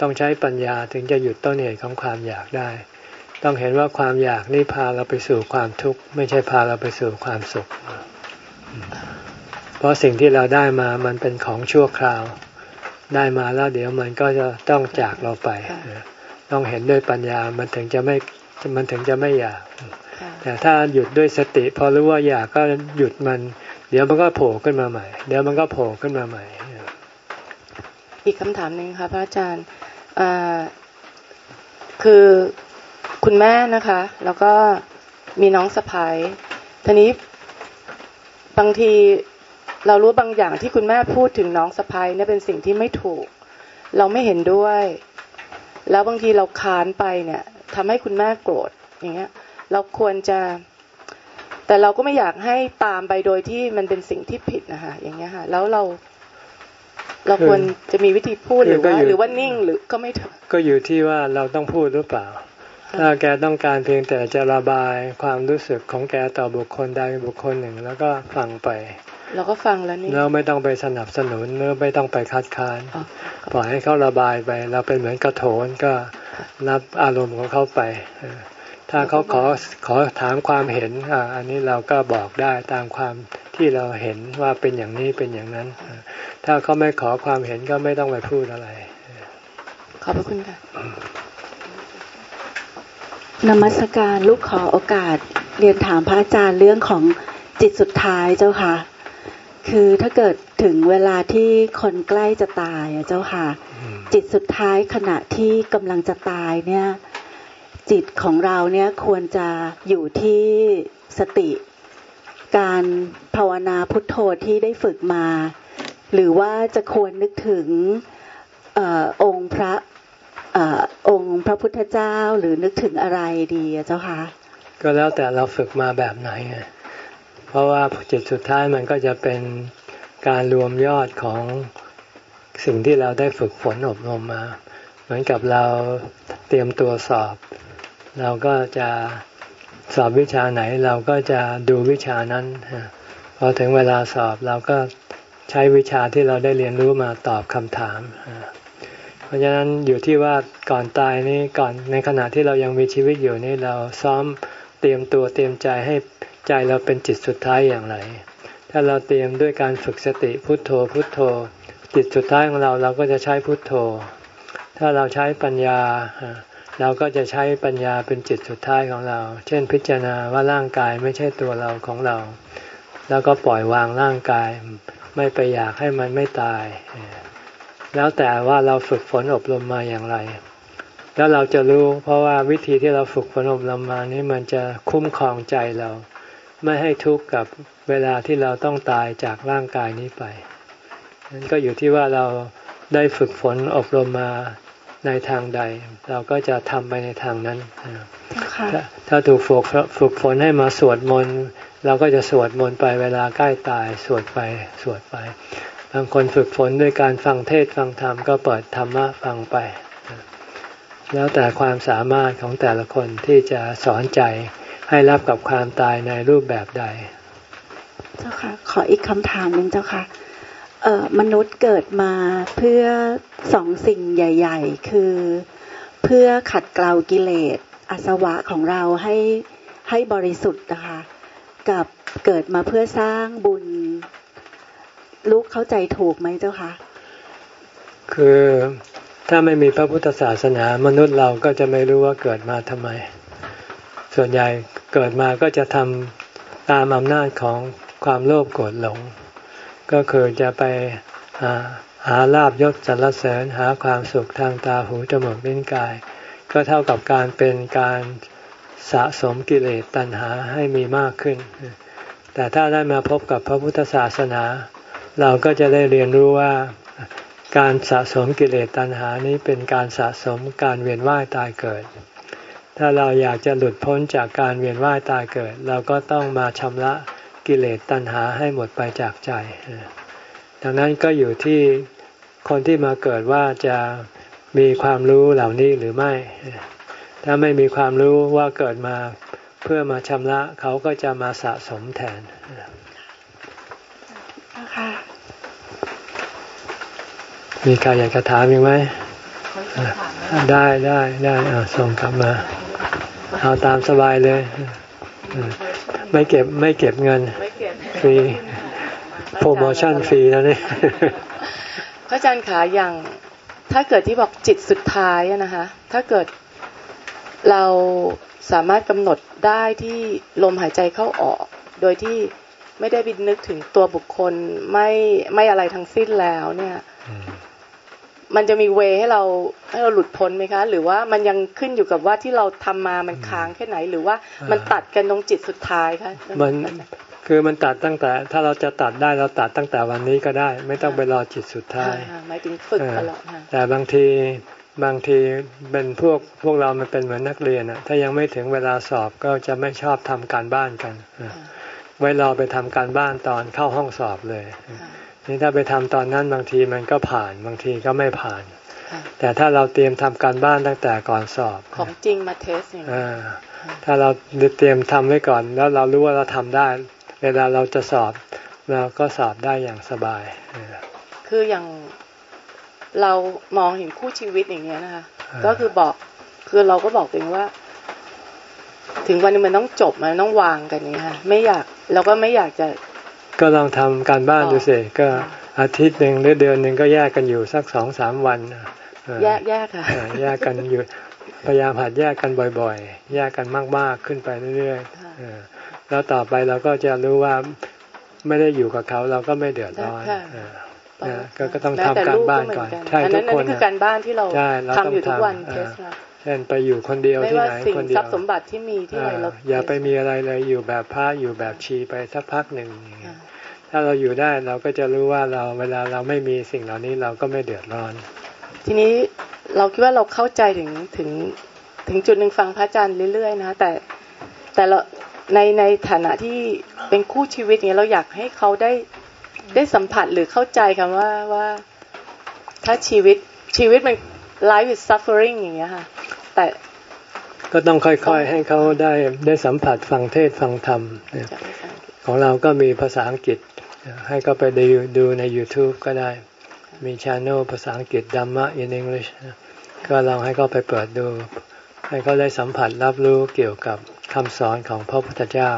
A: ต้องใช้ปัญญาถึงจะหยุดต้นเหตุของความอยากได้ ต้องเห็นว่าความอยากนี่พาเราไปสู่ความทุกข์ไม่ใช่พาเราไปสู่ความสุข เพราะสิ่งที่เราได้มามันเป็นของชั่วคราว ได้มาแล้วเดี๋ยวมันก็จะต้องจากเราไป ต้องเห็นด้วยปัญญามันถึงจะไม่มันถึงจะไม่อยาก แต่ถ้าหยุดด้วยสติพอรู้ว่าอยากก็หยุดมัน เดี๋ยวมันก็โผล่ขึ้นมาใหม่ เดี๋ยวมันก็โผล่ขึ้นมาใหม่
F: อีกคำถามหนึ่งค่ะพระอาจารย์คือคุณแม่นะคะ แล้วก็มีน้องสะพ้ายทีนี้บางที เรารู้บางอย่างที่คุณแม่พูดถึงน้องสะพ้ายเนี่ยเป็นสิ่งที่ไม่ถูก เราไม่เห็นด้วย แล้วบางทีเราค้านไปเนี่ยทำให้คุณแม่โกรธอย่างเงี้ย เราควรจะ แต่เราก็ไม่อยากให้ตามไปโดยที่มันเป็นสิ่งที่ผิดนะคะอย่างเงี้ยค่ะแล้วเราเราควรจะมีวิธีพูดหรือว่าหรือว่านิ่งหรือก็ไม่ถ
A: ก็อยู่ที่ว่าเราต้องพูดหรือเปล่า ถ้าแกต้องการเพียงแต่จะระบายความรู้สึกของแกต่อบุคคลใดบุคคลหนึ่ง แล้วก็ฟังไป
F: เราก็ฟังแล้วนี่
A: เราไม่ต้องไปสนับสนุนหรือไม่ต้องไปคัดค้านปล่อยให้เขาระบายไป เราเป็นเหมือนกระโถนก็รับอารมณ์ของเขาไปถ้าเขาขอขอถามความเห็นอ่าอันนี้เราก็บอกได้ตามความที่เราเห็นว่าเป็นอย่างนี้เป็นอย่างนั้น ถ้าเขาไม่ขอความเห็นก็ไม่ต้องไปพูดอะไร
F: ขอบพระคุณค่ะ
G: นมัสการลูกขอโอกาสเรียนถามพระอาจารย์เรื่องของจิตสุดท้ายเจ้าค่ะ คือถ้าเกิดถึงเวลาที่คนใกล้จะตายเจ้าค่ะ จิตสุดท้ายขณะที่กำลังจะตายเนี่ย จิตของเราเนี่ยควรจะอยู่ที่สติ การภาวนาพุทโธที่ได้ฝึกมา หรือว่าจะควรนึกถึงอองค์พระอองค์พระพุทธเจ้าหรือนึกถึงอะไรดีเจ้าคะ
A: ก็แล้วแต่เราฝึกมาแบบไหน เพราะว่าจิตสุดท้ายมันก็จะเป็นการรวมยอดของสิ่งที่เราได้ฝึกฝนอบรมมา เหมือนกับเราเตรียมตัวสอบ เราก็จะสอบวิชาไหนเราก็จะดูวิชานั้นพอถึงเวลาสอบเราก็ใช้วิชาที่เราได้เรียนรู้มาตอบคำถาม เพราะฉะนั้นอยู่ที่ว่าก่อนตายนี้ก่อนในขณะที่เรายังมีชีวิตอยู่นี่เราซ้อมเตรียมตัวเตรียมใจให้ ใจเราเป็นจิตสุดท้ายอย่างไร ถ้าเราเตรียมด้วยการฝึกสติพุทโธพุทโธ จิตสุดท้ายของเราเราก็จะใช้พุทโธ ถ้าเราใช้ปัญญา เราก็จะใช้ปัญญาเป็นจิตสุดท้ายของเรา เช่นพิจารณาว่าร่างกายไม่ใช่ตัวเราของเรา แล้วก็ปล่อยวางร่างกาย ไม่ไปอยากให้มันไม่ตาย แล้วแต่ว่าเราฝึกฝนอบรมมาอย่างไรแล้วเราจะรู้เพราะว่าวิธีที่เราฝึกฝนอบรมมานี้มันจะคุ้มครองใจเรา ไม่ให้ทุกข์กับเวลาที่เราต้องตายจากร่างกายนี้ไปนั่นก็อยู่ที่ว่าเราได้ฝึกฝนอบรมมาในทางใด เราก็จะทำไปในทางนั้น ถ้าถูกฝึกฝึกฝนให้มาสวดมนต์เราก็จะสวดมนต์ไปเวลาใกล้ตายสวดไปสวดไป บางคนฝึกฝนด้วยการฟังเทศฟังธรรมก็เปิดธรรมะฟังไป แล้วแต่ความสามารถของแต่ละคนที่จะสอนใจ ให้รับกับความตายในรูปแบบใด
G: เจ้าค่ะ ขออีกคำถามหนึ่งเจ้าค่ะมนุษย์เกิดมาเพื่อสองสิ่งใหญ่ ๆ คือ เพื่อขัดเกลากิเลสอาสวะของเราให้ให้บริสุทธิ์นะคะ กับเกิดมาเพื่อสร้างบุญ ลูกเข้าใจถูกไหมเจ้าคะ
A: คือถ้าไม่มีพระพุทธศาสนามนุษย์เราก็จะไม่รู้ว่าเกิดมาทำไม ส่วนใหญ่เกิดมาก็จะทำตามอำนาจของความโลภโกรธหลง ก็คือจะไปหาลาบยศสรรเสริญหาความสุขทางตาหูจมูกลิ้นกาย ก็เท่ากับการเป็นการสะสมกิเลสตัณหาให้มีมากขึ้น แต่ถ้าได้มาพบกับพระพุทธศาสนา เราก็จะได้เรียนรู้ว่าการสะสมกิเลสตัณหานี้เป็นการสะสมการเวียนว่ายตายเกิด ถ้าเราอยากจะหลุดพ้นจากการเวียนว่ายตายเกิด เราก็ต้องมาชำระกิเลสตัณหาให้หมดไปจากใจ ดังนั้นก็อยู่ที่คนที่มาเกิดว่าจะมีความรู้เหล่านี้หรือไม่ ถ้าไม่มีความรู้ว่าเกิดมาเพื่อมาชำระเขาก็จะมาสะสมแทนมีใครอยากจะถามอีกไหมได้ได้ได้ส่งกลับมา เอาตามสบายเลย ไม่เก็บไม่เก็บเงินฟรีโปรโมชั่นฟรีแล้วนี่
F: พระอาจารย์ขาอย่างถ้าเกิดที่บอกจิตสุดท้ายนะคะ ถ้าเกิดเราสามารถกำหนดได้ที่ลมหายใจเข้าออก โดยที่ไม่ได้บินนึกถึงตัวบุคคลไม่ไม่อะไรทั้งสิ้นแล้วเนี่ย มันจะมีเวให้เราให้เราหลุดพ้นไหมคะ หรือว่ามันยังขึ้นอยู่กับว่าที่เราทำมามันค้างแค่ไหน หรือว่ามันตัดกันตรงจิตสุดท้ายคะ
A: มันคือมันตัดตั้งแต่ ถ้าเราจะตัดได้เราตัดตั้งแต่วันนี้ก็ได้ ไม่ต้องไปรอจิตสุดท้าย
F: หมายถึงฝึกตลอด
A: แต่บางทีบางทีเป็นพวกพวกเรามันเป็นเหมือนนักเรียนอะถ้ายังไม่ถึงเวลาสอบก็จะไม่ชอบทำการบ้านกัน ไว้รอไปทำการบ้านตอนเข้าห้องสอบเลย นี่ถ้าไปทำตอนนั้นบางทีมันก็ผ่านบางทีก็ไม่ผ่าน แต่ถ้าเราเตรียมทำการบ้านตั้งแต่ก่อนสอบ
F: ของจริงมาเทสอย่าง
A: ถ้าเราเตรียมทำไว้ก่อน แล้วเรารู้ว่าเราทำได้ เวลาเราจะสอบเราก็สอบได้อย่างสบาย
F: คืออย่างเรามองเห็นคู่ชีวิตอย่างเงี้ยนะคะก็คือบอกคือเราก็บอกเองว่า ถึงวันนึงมันต้องจบมันต้องวางกันนี่ค่ะไม่อยากเราก็ไม่อยากจะ
A: ก็ลองทำการบ้านดูสิก็อาทิตย์หนึ่งหรือเดือนหนึ่งก็แยกกันอยู่สักสองสามวัน
F: แยกแยกค่ะ
A: แยกกันอยู่พยายามหัดแยกกันบ่อยๆ แยกกันมากๆขึ้นไปเรื่อยๆแล้วต่อไปเราก็จะรู้ว่าไม่ได้อยู่กับเขาเราก็ไม่เดือดร้อนก็ต้องทำการบ้านก่อน
F: ใช่ทุกคนคือการบ้านที่เราทำอยู่ทุกวัน
A: เช่นไปอยู่คนเดียวที่ไหนคนเดียวทรั
F: พย์สมบัติที่มีที่ไหนเรา
A: อย่าไปมีอะไรเลยอยู่แบบพระอยู่แบบชีไปสักพักหนึ่ง ถ้าเราอยู่ได้เราก็จะรู้ว่าเราเวลาเราไม่มีสิ่งเหล่านี้เราก็ไม่เดือดร้อน
F: ทีนี้เราคิดว่าเราเข้าใจถึงถึงถึงจุดหนึ่งฟังพระอาจารย์เรื่อยๆนะแต่แต่เราในในฐานะที่เป็นคู่ชีวิตเนี้ยเราอยากให้เขาได้ได้สัมผัสหรือเข้าใจคำว่าว่าถ้าชีวิตชีวิตมัน life is suffering อย่างเงี้ยค่ะแต่
A: ก็ต้องค่อยๆ ให้เขาได้ได้สัมผัสฟังเทศฟังธรรม ของเราก็มีภาษาอังกฤษ ให้เขาไปดูดูใน YouTube ก็ได้ มีช anel ภาษาอังกฤษดัมมะ in English ก็ลองให้เขาไปเปิดดู ให้เขาได้สัมผัสรับรู้เกี่ยวกับคำสอนของพระพุทธเจ้า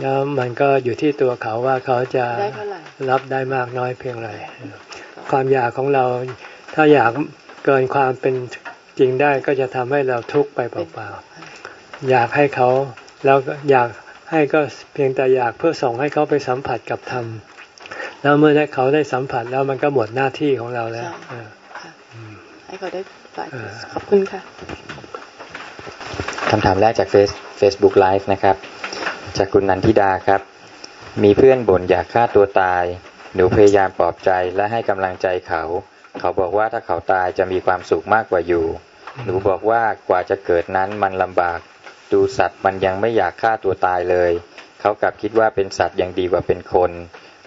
A: แล้วมันก็อยู่ที่ตัวเขาว่าเขาจะรับได้มากน้อยเพียงไรความอยากของเราถ้าอยากเกินความเป็นจริงได้ก็จะทำให้เราทุกข์ไปเปล่าๆอยากให้เขาแล้วอยาก ให้ก็เพียงแต่อยากเพื่อส่งให้เขาไปสัมผัสกับธรรมแล้วเมื่อได้เขาได้สัมผัสแล้วมันก็หมดหน้าที่ของเราแล้ว
F: ให้เขาได้ขอบคุณค่ะ
B: คำถามแรกจาก Face Facebook Live นะครับ จากคุณนันทิดาครับ มีเพื่อนบ่นอยากฆ่าตัวตาย หนูพยายามปลอบใจและให้กำลังใจเขา เขาบอกว่าถ้าเขาตายจะมีความสุขมากกว่าอยู่ หนูบอกว่ากว่าจะเกิดนั้นมันลำบาก ดูสัตว์มันยังไม่อยากฆ่าตัวตายเลย เขากลับคิดว่าเป็นสัตว์ยังดีกว่าเป็นคน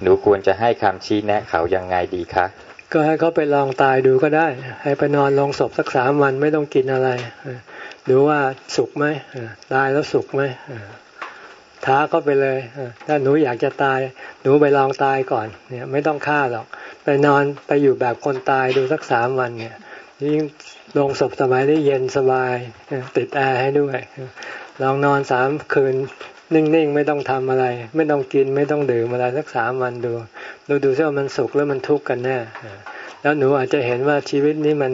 B: หนูควรจะให้คำชี้แนะเขายังไงดีคะ
A: ก็ให้เขาไปลองตายดูก็ได้ ให้ไปนอนลงศพสักสามวันไม่ต้องกินอะไร ดูว่าสุกไหมตายแล้วสุกไหมท้าก็ไปเลย ถ้าหนูอยากจะตาย หนูไปลองตายก่อน เนี่ยไม่ต้องฆ่าหรอก ไปนอนไปอยู่แบบคนตายดูสักสามวันเนี่ยยิ่ง ลงศพสมัยนี้เย็นสบาย ติดแอร์ให้ด้วยลองนอนสามคืนนิ่งๆ ไม่ต้องทำอะไร ไม่ต้องกินไม่ต้องดื่มอะไรสักสามวันดูดูดูซิว่ามันสุขหรือมันทุกข์กันแน่แล้วหนูอาจจะเห็นว่าชีวิตนี้มัน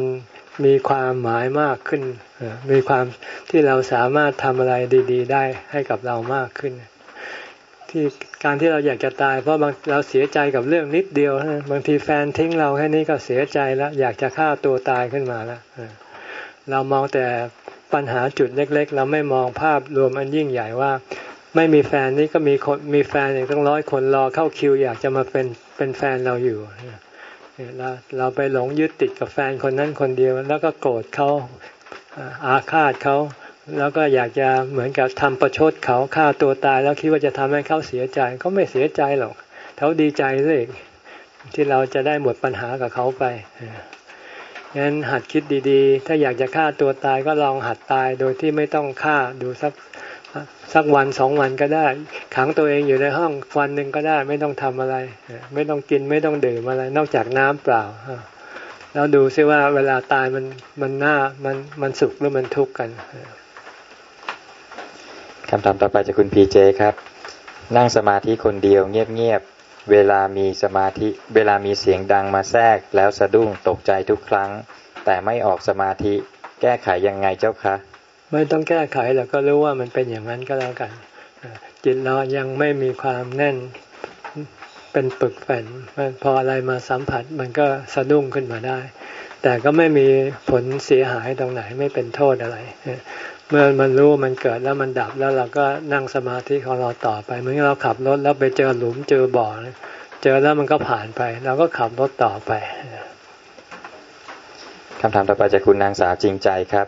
A: มีความหมายมากขึ้นมีความที่เราสามารถทำอะไรดี ๆ ได้ให้กับเรามากขึ้น ที่ การที่เราอยากจะตาย เพราะบางเราเสียใจกับเรื่องนิดเดียวบางทีแฟนทิ้งเราแค่นี้ก็เสียใจแล้ว อยากจะฆ่าตัวตายขึ้นมาแล้วเรามองแต่ปัญหาจุดเล็ก ๆ เราไม่มองภาพรวมอันยิ่งใหญ่ว่า ไม่มีแฟนนี่ก็มีคนมีแฟนอีกตั้งร้อยคนรอเข้าคิว อยากจะมาเป็นเป็นแฟนเราอยู่เราเราไปหลงยึดติดกับแฟนคนนั้นคนเดียว แล้วก็โกรธเขาอาฆาตเขา แล้วก็อยากจะเหมือนกับทำประชดเขาฆ่าตัวตายแล้วคิดว่าจะทำให้เขาเสียใจเขาไม่เสียใจหรอกเขาดีใจเลยที่เราจะได้หมดปัญหากับเขาไปงั้นหัดคิดดีๆ ถ้าอยากจะฆ่าตัวตายก็ลองหัดตายโดยที่ไม่ต้องฆ่าดูสักสักวันสองวันก็ได้ ขังตัวเองอยู่ในห้องวันหนึ่งก็ได้ ไม่ต้องทำอะไร ไม่ต้องกินไม่ต้องดื่มอะไร นอกจากน้ำเปล่าแล้วดูซิว่าเวลาตายมันมันหน้ามันมันสุขหรือมันทุกข์กัน
B: คำถามต่อไปจากคุณพีเจครับ นั่งสมาธิคนเดียวเงียบๆ เวลามีสมาธิ เวลามีเสียงดังมาแทรก แล้วสะดุ้งตกใจทุกครั้ง แต่ไม่ออกสมาธิ แก้ไขยังไงเจ้าคะ
A: ไม่ต้องแก้ไขเราก็รู้ว่ามันเป็นอย่างนั้นก็แล้วกัน จิตเรายังไม่มีความแน่นเป็นปึกแผ่นพออะไรมาสัมผัสมันก็สะดุ้งขึ้นมาได้ แต่ก็ไม่มีผลเสียหายตรงไหนไม่เป็นโทษอะไร เมื่อมันรู้มันเกิดแล้วมันดับแล้วเราก็นั่งสมาธิของเราต่อไปเหมือนเราขับรถแล้วไปเจอหลุมเจอบ่อเจอแล้วมันก็ผ่านไปเราก็ขับรถต่อไป
B: คำถามต่อไปจากคุณนางสาวจริงใจครับ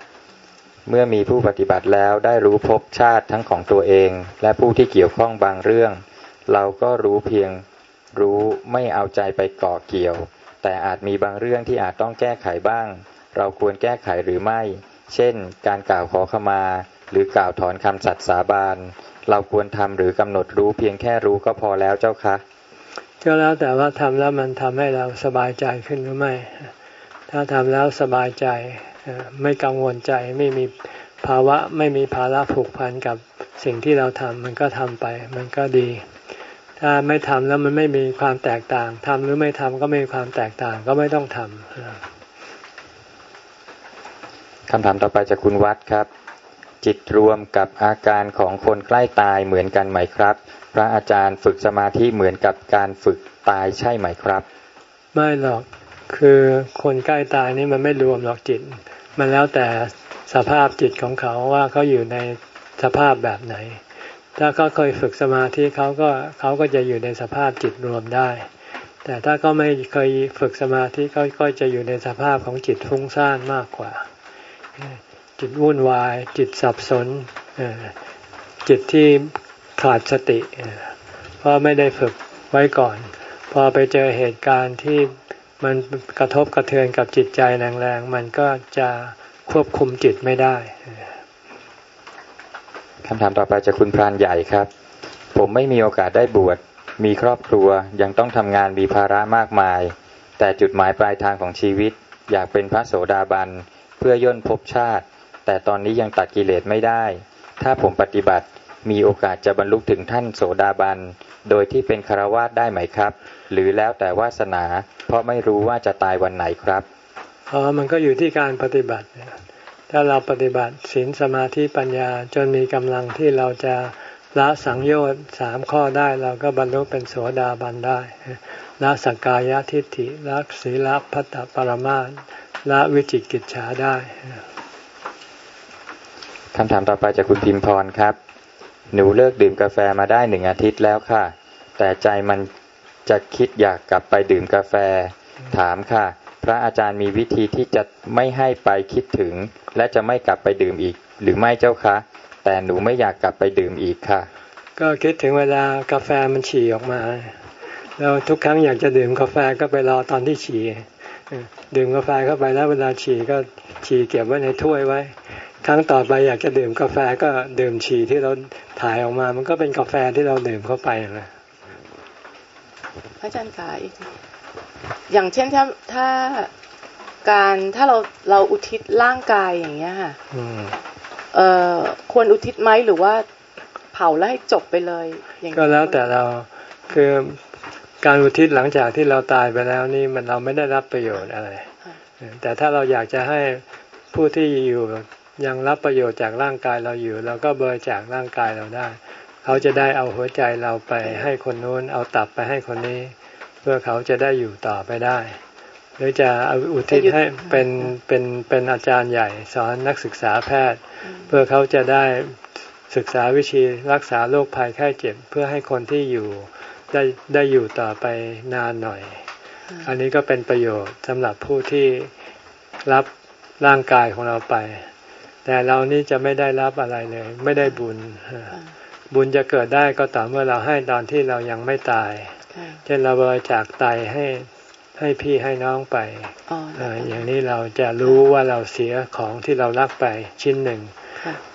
B: เมื่อมีผู้ปฏิบัติแล้วได้รู้ภพชาติทั้งของตัวเอง และผู้ที่เกี่ยวข้องบางเรื่อง เราก็รู้เพียงรู้ไม่เอาใจไปก่อเกี่ยว แต่อาจมีบางเรื่องที่อาจต้องแก้ไขบ้าง เราควรแก้ไขหรือไม่ เช่น การกล่าวขอขมา หรือกล่าวถอนคำสัตย์สาบาน เราควรทำหรือกำหนดรู้เพียงแค่รู้ก็พอแล้วเจ้าคะ
A: ก็แล้วแต่ว่าทำแล้วมันทำให้เราสบายใจขึ้นหรือไม่ ถ้าทำแล้วสบายใจไม่กังวลใจไม่มีภาวะไม่มีภาระผูกพันกับสิ่งที่เราทำมันก็ทำไป มันก็ดี ถ้าไม่ทำแล้วมันไม่มีความแตกต่างทำหรือไม่ทำก็ไม่มีความแตกต่างก็ไม่ต้องทำ
B: คำถามต่อไปจากคุณวัดครับ จิตรวมกับอาการของคนใกล้ตายเหมือนกันไหมครับ พระอาจารย์ฝึกสมาธิเหมือนกับการฝึกตายใช่ไหมครับ
A: ไม่หรอกคือคนใกล้ตายนี่มันไม่รวมหรอกจิต มันแล้วแต่สภาพจิตของเขาว่าเขาอยู่ในสภาพแบบไหน ถ้าเขาเคยฝึกสมาธิเขาก็เขาก็จะอยู่ในสภาพจิตรวมได้ แต่ถ้าเขาไม่เคยฝึกสมาธิเขาก็จะอยู่ในสภาพของจิตฟุ้งซ่านมากกว่า จิตวุ่นวาย จิตสับสนจิตที่ขาดสติ เพราะไม่ได้ฝึกไว้ก่อน พอไปเจอเหตุการณ์ที่มันกระทบกระเทือนกับจิตใจแรงๆ มันก็จะควบคุมจิตไม่ได้
B: คำถามต่อไปจากคุณพรานใหญ่ครับ ผมไม่มีโอกาสได้บวช มีครอบครัว ยังต้องทำงานมีภาระมากมาย แต่จุดหมายปลายทางของชีวิต อยากเป็นพระโสดาบัน เพื่อย่นภพชาติ แต่ตอนนี้ยังตัดกิเลสไม่ได้ ถ้าผมปฏิบัติมีโอกาสจะบรรลุถึงท่านโสดาบัน โดยที่เป็นคารวาสได้ไหมครับ หรือแล้วแต่วาสนา เพราะไม่รู้ว่าจะตายวันไหนครับ
A: อ๋อมันก็อยู่ที่การปฏิบัติ ถ้าเราปฏิบัติศีลสมาธิปัญญาจนมีกำลังที่เราจะ ละสังโยชน์สามข้อได้เราก็บรรลุเป็นโสดาบันได้ละสักกายทิฏฐิละศีลพัตตปรมาละวิจิกิจฉาได้
B: คำถามต่อไปจากคุณพิมพรครับ หนูเลิกดื่มกาแฟมาได้หนึ่งอาทิตย์แล้วค่ะ แต่ใจมันจะคิดอยากกลับไปดื่มกาแฟ ถามค่ะ พระอาจารย์มีวิธีที่จะไม่ให้ไปคิดถึง และจะไม่กลับไปดื่มอีก หรือไม่เจ้าคะ แต่หนูไม่อยากกลับไปดื่มอีกค่ะ
A: ก็คิดถึงเวลากาแฟมันฉี่ออกมา แล้วทุกครั้งอยากจะดื่มกาแฟก็ไปรอตอนที่ฉี่ดื่มกาแฟเข้าไปแล้วเวลาฉี่ก็ฉี่เก็บไว้ในถ้วยไว้ ครั้งต่อไปอยากจะดื่มกาแฟก็ดื่มฉี่ที่เราถ่ายออกมา มันก็เป็นกาแฟที่เราดื่มเข้าไปนะ
F: พระอาจารย์ขาอีกอย่างเช่นถ้าถ้าการถ้าเราเราอุทิศร่างกายอย่างเงี้ยค่ะเอ่อ ควรอุทิศไหมหรือว่าเผาแล้วให้จบไปเลย
A: อย่างก็แล้วแต่เราคือการอุทิศหลังจากที่เราตายไปแล้วนี่มันเราไม่ได้รับประโยชน์อะไร แต่ถ้าเราอยากจะให้ผู้ที่อยู่ยังรับประโยชน์จากร่างกายเราอยู่เราก็บริจาคร่างกายเราได้ เขาจะได้เอาหัวใจเราไปให้คนนู้นเอาตับไปให้คนนี้ เพื่อเขาจะได้อยู่ต่อไปได้ห รือจะเอาอุทิศให้เป็นเป็นเป็นอาจารย์ใหญ่ สอนนักศึกษาแพทย์ เพื่อเขาจะได้ศึกษาวิธีรักษาโรคภัยไข้เจ็บ เพื่อให้คนที่อยู่ได้ได้อยู่ต่อไปนานหน่อย อันนี้ก็เป็นประโยชน์สำหรับผู้ที่รับร่างกายของเราไป แต่เรานี่จะไม่ได้รับอะไรเลย ไม่ได้บุญ บุญจะเกิดได้ก็ต่อเมื่อเราให้ตอนที่เรายังไม่ตาย เช่นเราบริจาคไตให้ ให้พี่ให้น้องไปอย่างนี้เราจะรู้ว่าเราเสียของที่เรารักไปชิ้นหนึ่ง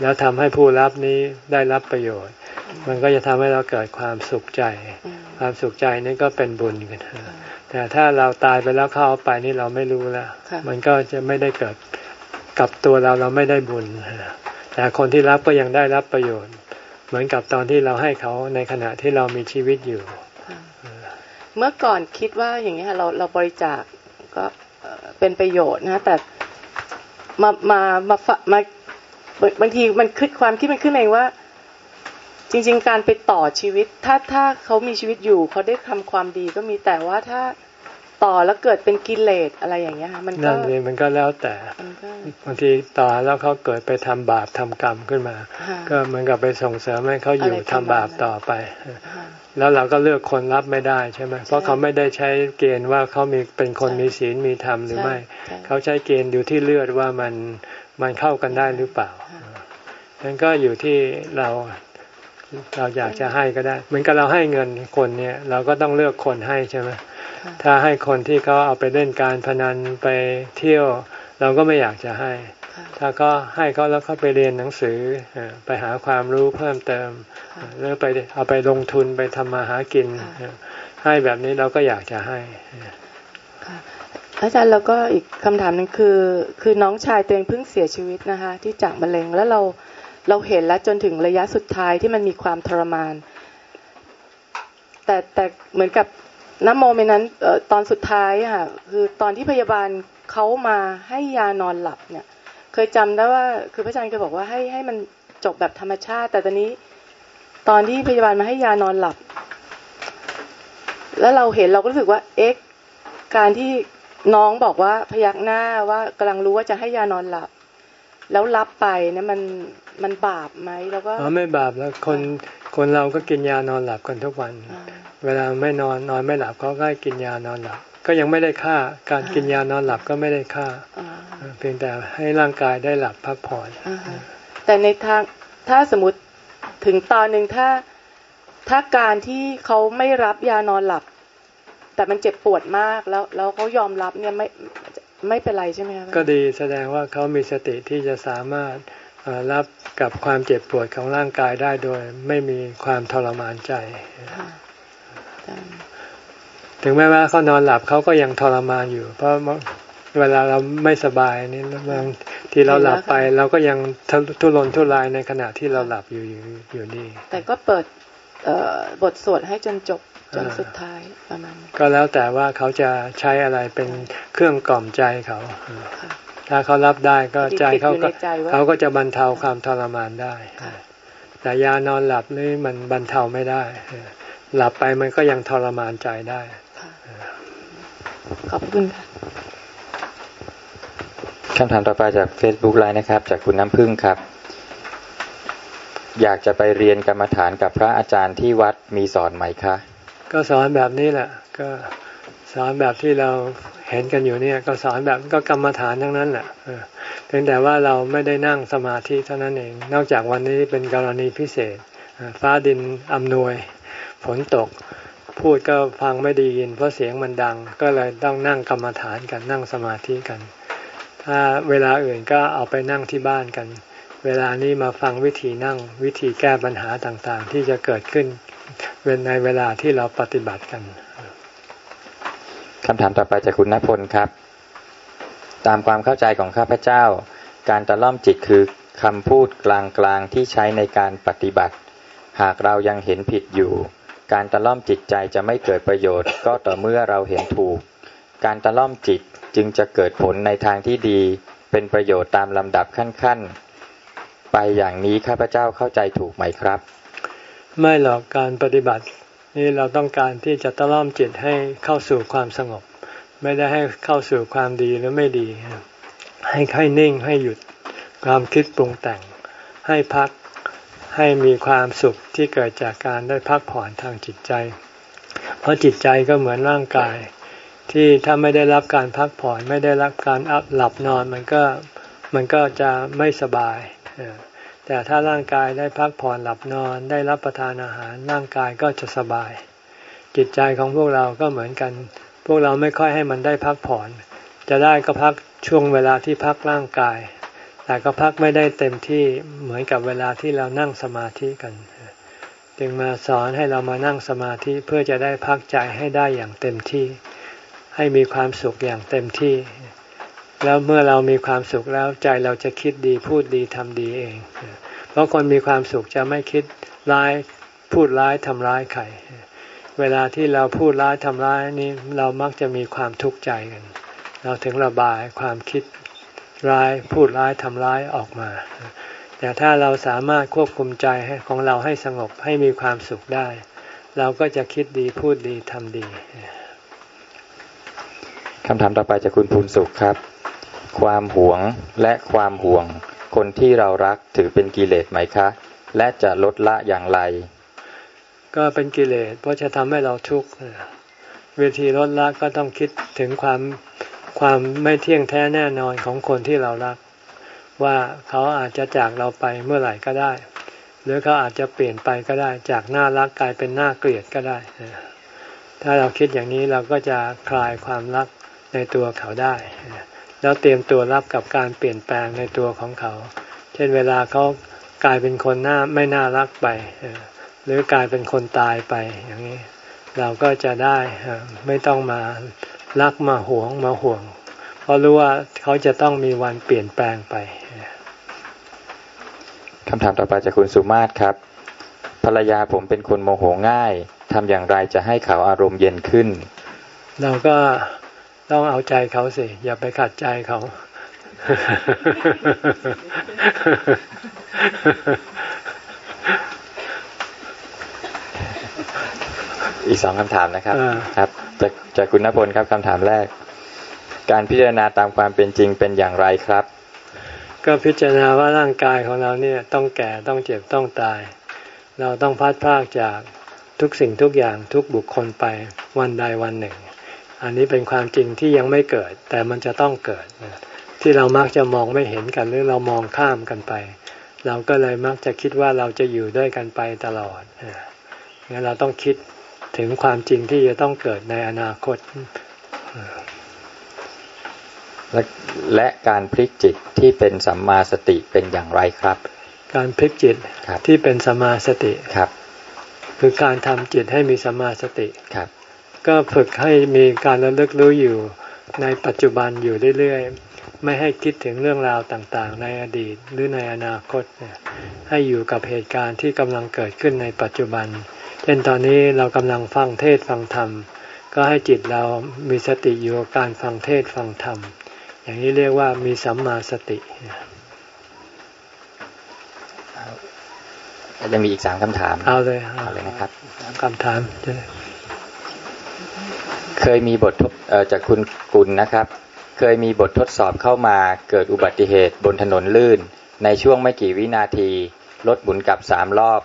A: แล้วทำให้ผู้รับนี้ได้รับประโยชน์ มันก็จะทำให้เราเกิดความสุขใจ ความสุขใจนี่ก็เป็นบุญกันแต่ถ้าเราตายไปแล้วเข้าไปนี่เราไม่รู้แล้ว มันก็จะไม่ได้เกิดกับตัวเราเราไม่ได้บุญ แต่คนที่รับก็ยังได้รับประโยชน์ เหมือนกับตอนที่เราให้เขาในขณะที่เรามีชีวิตอยู่
F: เมื่อก่อนคิดว่าอย่างนี้ค่ะเราเราบริจาคก็เป็นประโยชน์นะแต่มามามามาบางทีมันคิดความคิดมันขึ้นเองว่า จริง ๆ การไปต่อชีวิต ถ้าถ้าเขามีชีวิตอยู่เขาได้ทำความดีก็มีแต่ว่าถ้า ต่อแล้วเกิดเป็นกิเลสอะไรอย่างเงี้ยค่ะมันก็
A: นั่นเองมันก็แล้วแต่บางทีต่อแล้วเขาเกิดไปทำบาปทำกรรมขึ้นมา ก็เหมือนกับไปส่งเสริมให้เขาอยู่ทำบาปต่อไป แล้วเราก็เลือกคนรับไม่ได้ใช่ไหมเพราะเขาไม่ได้ใช้เกณฑ์ว่าเขามีเป็นคนมีศีลมีธรรมหรือไม่ เขาใช้เกณฑ์อยู่ที่เลือดว่ามันมันเข้ากันได้หรือเปล่านั้นก็อยู่ที่เรา เราอยากจะให้ก็ได้ เหมือนกับเราให้เงินคนเนี่ย เราก็ต้องเลือกคนให้ใช่ไหมถ้าให้คนที่เขาเอาไปเล่นการพนันไปเที่ยว เราก็ไม่อยากจะให้ ถ้าก็ให้เขาแล้วเขาไปเรียนหนังสือไปหาความรู้เพิ่มเติมหรือไปเอาไปลงทุนไปทำมาหากิน ให้แบบนี้เราก็อยากจะให้
F: อาจารย์แล้วก็อีกคำถามหนึ่งคือ คือน้องชายตัวเองเพิ่งเสียชีวิตนะคะ ที่จากมะเร็งแล้วเรา เราเห็นแล้วจนถึงระยะสุดท้ายที่มันมีความทรมาน แต่แต่เหมือนกับน้ำโมเมนั้นตอนสุดท้ายค่ะคือตอนที่พยาบาลเขามาให้ยานอนหลับเนี่ย เคยจำได้ว่า คือพระอาจารย์เคยบอกว่าให้ให้มันจบแบบธรรมชาติ แต่ตอนนี้ตอนที่พยาบาลมาให้ยานอนหลับ แล้วเราเห็นเราก็รู้สึกว่า เอ๊ะการที่น้องบอกว่าพยักหน้าว่ากำลังรู้ว่าจะให้ยานอนหลับ แล้วรับไปเนี่ยมัน มันบาปไหมแล้วก็
A: อ๋อไม่บาปแล้วคนคนเราก็กินยานอนหลับกันทุกวัน เวลาไม่นอนนอนไม่หลับเขาก็กินยานอนหลับ ก็ยังไม่ได้ค่า การกินยานอนหลับก็ไม่ได้ค่าเพียงแต่ให้ร่างกายได้หลับพักผ่อน
F: แต่ในทางถ้าสมมติถึงตอนหนึ่งถ้าถ้าการที่เขาไม่รับยานอนหลับ แต่มันเจ็บปวดมากแล้วแล้วเขายอมรับเนี่ยไม่ไม่เป็นไรใช่ไหมคะ
A: ก็ดีแสดงว่าเขามีสติที่จะสามารถ รับกับความเจ็บปวดของร่างกายได้โดยไม่มีความทรมานใจ ถึงแม้ว่าเขานอนหลับเขาก็ยังทรมานอยู่ เพราะเวลาเราไม่สบายนี่บางที่เราหลับไปเราก็ยังทุรนทุรายในขณะที่เราหลับอยู่อยู่อยู่นี่
F: แต่ก็เปิดบทสวดให้จนจบจนสุดท้ายประมาณ
A: ก็แล้วแต่ว่าเขาจะใช้อะไรเป็นเครื่องกล่อมใจเขา ถ้าเขารับได้ก็ใจเขาก็เขาก็จะบรรเทาความทรมานได้ แต่ยานอนหลับนี่มันบรรเทาไม่ได้ หลับไปมันก็ยังทรมานใจได้
F: ขอบคุณค่ะ
B: คำถามต่อไปจาก Facebook ไลน์นะครับ จากคุณน้ำพึ่งครับ อยากจะไปเรียนกรรมฐานกับพระอาจารย์ที่วัดมีสอนไหมคะ
A: ก็สอนแบบนี้แหละ ก็ สอนแบบที่เราเห็นกันอยู่เนี่ยก็สอนแบบก็กรรมฐานทั้งนั้นแหละเพียงแต่ว่าเราไม่ได้นั่งสมาธิเท่านั้นเอง นอกจากวันนี้เป็นกรณีพิเศษ ฟ้าดินอำนวย ฝนตก พูดก็ฟังไม่ดียิน เพราะเสียงมันดัง ก็เลยต้องนั่งกรรมฐานกันนั่งสมาธิกัน ถ้าเวลาอื่นก็เอาไปนั่งที่บ้านกัน เวลานี้มาฟังวิธีนั่งวิธีแก้ปัญหาต่างๆ ที่จะเกิดขึ้นเป็นในเวลาที่เราปฏิบัติกัน
B: คำถามต่อไปจากคุณณพลครับ ตามความเข้าใจของข้าพเจ้า การตะล่อมจิตคือคำพูดกลางๆที่ใช้ในการปฏิบัติ หากเรายังเห็นผิดอยู่ การตะล่อมจิตใจจะไม่เกิดประโยชน์ ก็ต่อเมื่อเราเห็นถูก การตะล่อมจิตจึงจะเกิดผลในทางที่ดี เป็นประโยชน์ตามลำดับขั้นๆ ไปอย่างนี้ข้าพเจ้าเข้าใจถูกไหมครับ
A: ไม่หรอกการปฏิบัติ นี่เราต้องการที่จะตะล่อมจิตให้เข้าสู่ความสงบ ไม่ได้ให้เข้าสู่ความดีหรือไม่ดี ให้ให้นิ่งให้หยุดความคิดปรุงแต่ง ให้พักให้มีความสุขที่เกิดจากการได้พักผ่อนทางจิตใจ เพราะจิตใจก็เหมือนร่างกาย ที่ถ้าไม่ได้รับการพักผ่อนไม่ได้รับการอัพหลับนอนมันก็มันก็จะไม่สบาย แต่ถ้าร่างกายได้พักผ่อนหลับนอนได้รับประทานอาหารร่างกายก็จะสบาย จิตใจของพวกเราก็เหมือนกัน พวกเราไม่ค่อยให้มันได้พักผ่อน จะได้ก็พักช่วงเวลาที่พักร่างกาย แต่ก็พักไม่ได้เต็มที่เหมือนกับเวลาที่เรานั่งสมาธิกัน จึงมาสอนให้เรามานั่งสมาธิเพื่อจะได้พักใจให้ได้อย่างเต็มที่ ให้มีความสุขอย่างเต็มที่ แล้วเมื่อเรามีความสุขแล้วใจเราจะคิดดีพูดดีทำดีเอง เพราะคนมีความสุขจะไม่คิดร้ายพูดร้ายทำร้ายใครเวลาที่เราพูดร้ายทำร้ายนี้เรามักจะมีความทุกข์ใจกัน เราถึงระบายความคิดร้ายพูดร้ายทำร้ายออกมา แต่ถ้าเราสามารถควบคุมใจของเราให้สงบให้มีความสุขได้ เราก็จะคิดดีพูดดีทำดี
B: คำถามต่อไปจากคุณภูนสุขครับ ความหวงและความห่วง คนที่เรารักถือเป็นกิเลสไหมคะ และจะลดละอย่างไร
A: ก็เป็นกิเลสเพราะจะทำให้เราทุกข์เวิธีลดละก็ต้องคิดถึงความความไม่เที่ยงแท้แน่นอนของคนที่เรารัก ว่าเขาอาจจะจากเราไปเมื่อไหร่ก็ได้ หรือเขาอาจจะเปลี่ยนไปก็ได้ จากน่ารักกลายเป็นน่าเกลียดก็ได้ ถ้าเราคิดอย่างนี้เราก็จะคลายความรักในตัวเขาได้ แล้วเตรียมตัวรับกับการเปลี่ยนแปลงในตัวของเขา เช่นเวลาเขากลายเป็นคนหน้าไม่น่ารักไปหรือกลายเป็นคนตายไปอย่างนี้ เราก็จะได้ไม่ต้องมารักมาหวงมาห่วง เพราะรู้ว่าเขาจะต้องมีวันเปลี่ยนแปลงไป
B: คำถามต่อไปจากคุณสุมาศครับ ภรรยาผมเป็นคนโมโหง่ายทำอย่างไรจะให้เขาอารมณ์เย็นขึ้น
A: เราก็ ต้องเอาใจเขาสิ อย่าไปขัดใจเขา
B: อีกสองคำถามนะครับ ครับ จากจากคุณณพลครับคำถามแรก การพิจารณาตามความเป็นจริงเป็นอย่างไรครับ
A: ก็พิจารณาว่าร่างกายของเราเนี่ยต้องแก่ต้องเจ็บต้องตาย เราต้องพัดพากจากทุกสิ่งทุกอย่างทุกบุคคลไปวันใดวันหนึ่ง อันนี้เป็นความจริงที่ยังไม่เกิด แต่มันจะต้องเกิด ที่เรามักจะมองไม่เห็นกันหรือเรามองข้ามกันไป เราก็เลยมักจะคิดว่าเราจะอยู่ด้วยกันไปตลอดงั้นเราต้องคิดถึงความจริงที่จะต้องเกิดในอนาคต
B: และและการพลิกจิตที่เป็นสัมมาสติเป็นอย่างไรครับ
A: การพลิกจิตที่เป็นสัมมาสติ
B: ครับ
A: คือการทำจิตให้มีสัมมาสติ
B: ครับ
A: ก็ฝึกให้มีการระลึกรู้อยู่ในปัจจุบันอยู่เรื่อยๆ ไม่ให้คิดถึงเรื่องราวต่างๆ ในอดีตหรือในอนาคต ให้อยู่กับเหตุการณ์ที่กำลังเกิดขึ้นในปัจจุบัน เช่นตอนนี้เรากำลังฟังเทศฟังธรรม ก็ให้จิตเรามีสติอยู่กับการฟังเทศฟังธรรม อย่างนี้เรียกว่ามีสัมมาสติ
B: ยังมีอีกสามคำถาม
A: เอาเลย
B: เอาเลยนะครับ
A: คำถาม
B: เคยมีบทจากคุณกุลนะครับ เคยมีบททดสอบเข้ามาเกิดอุบัติเหตุบนถนนลื่น ในช่วงไม่กี่วินาที รถหมุนกลับสามรอบ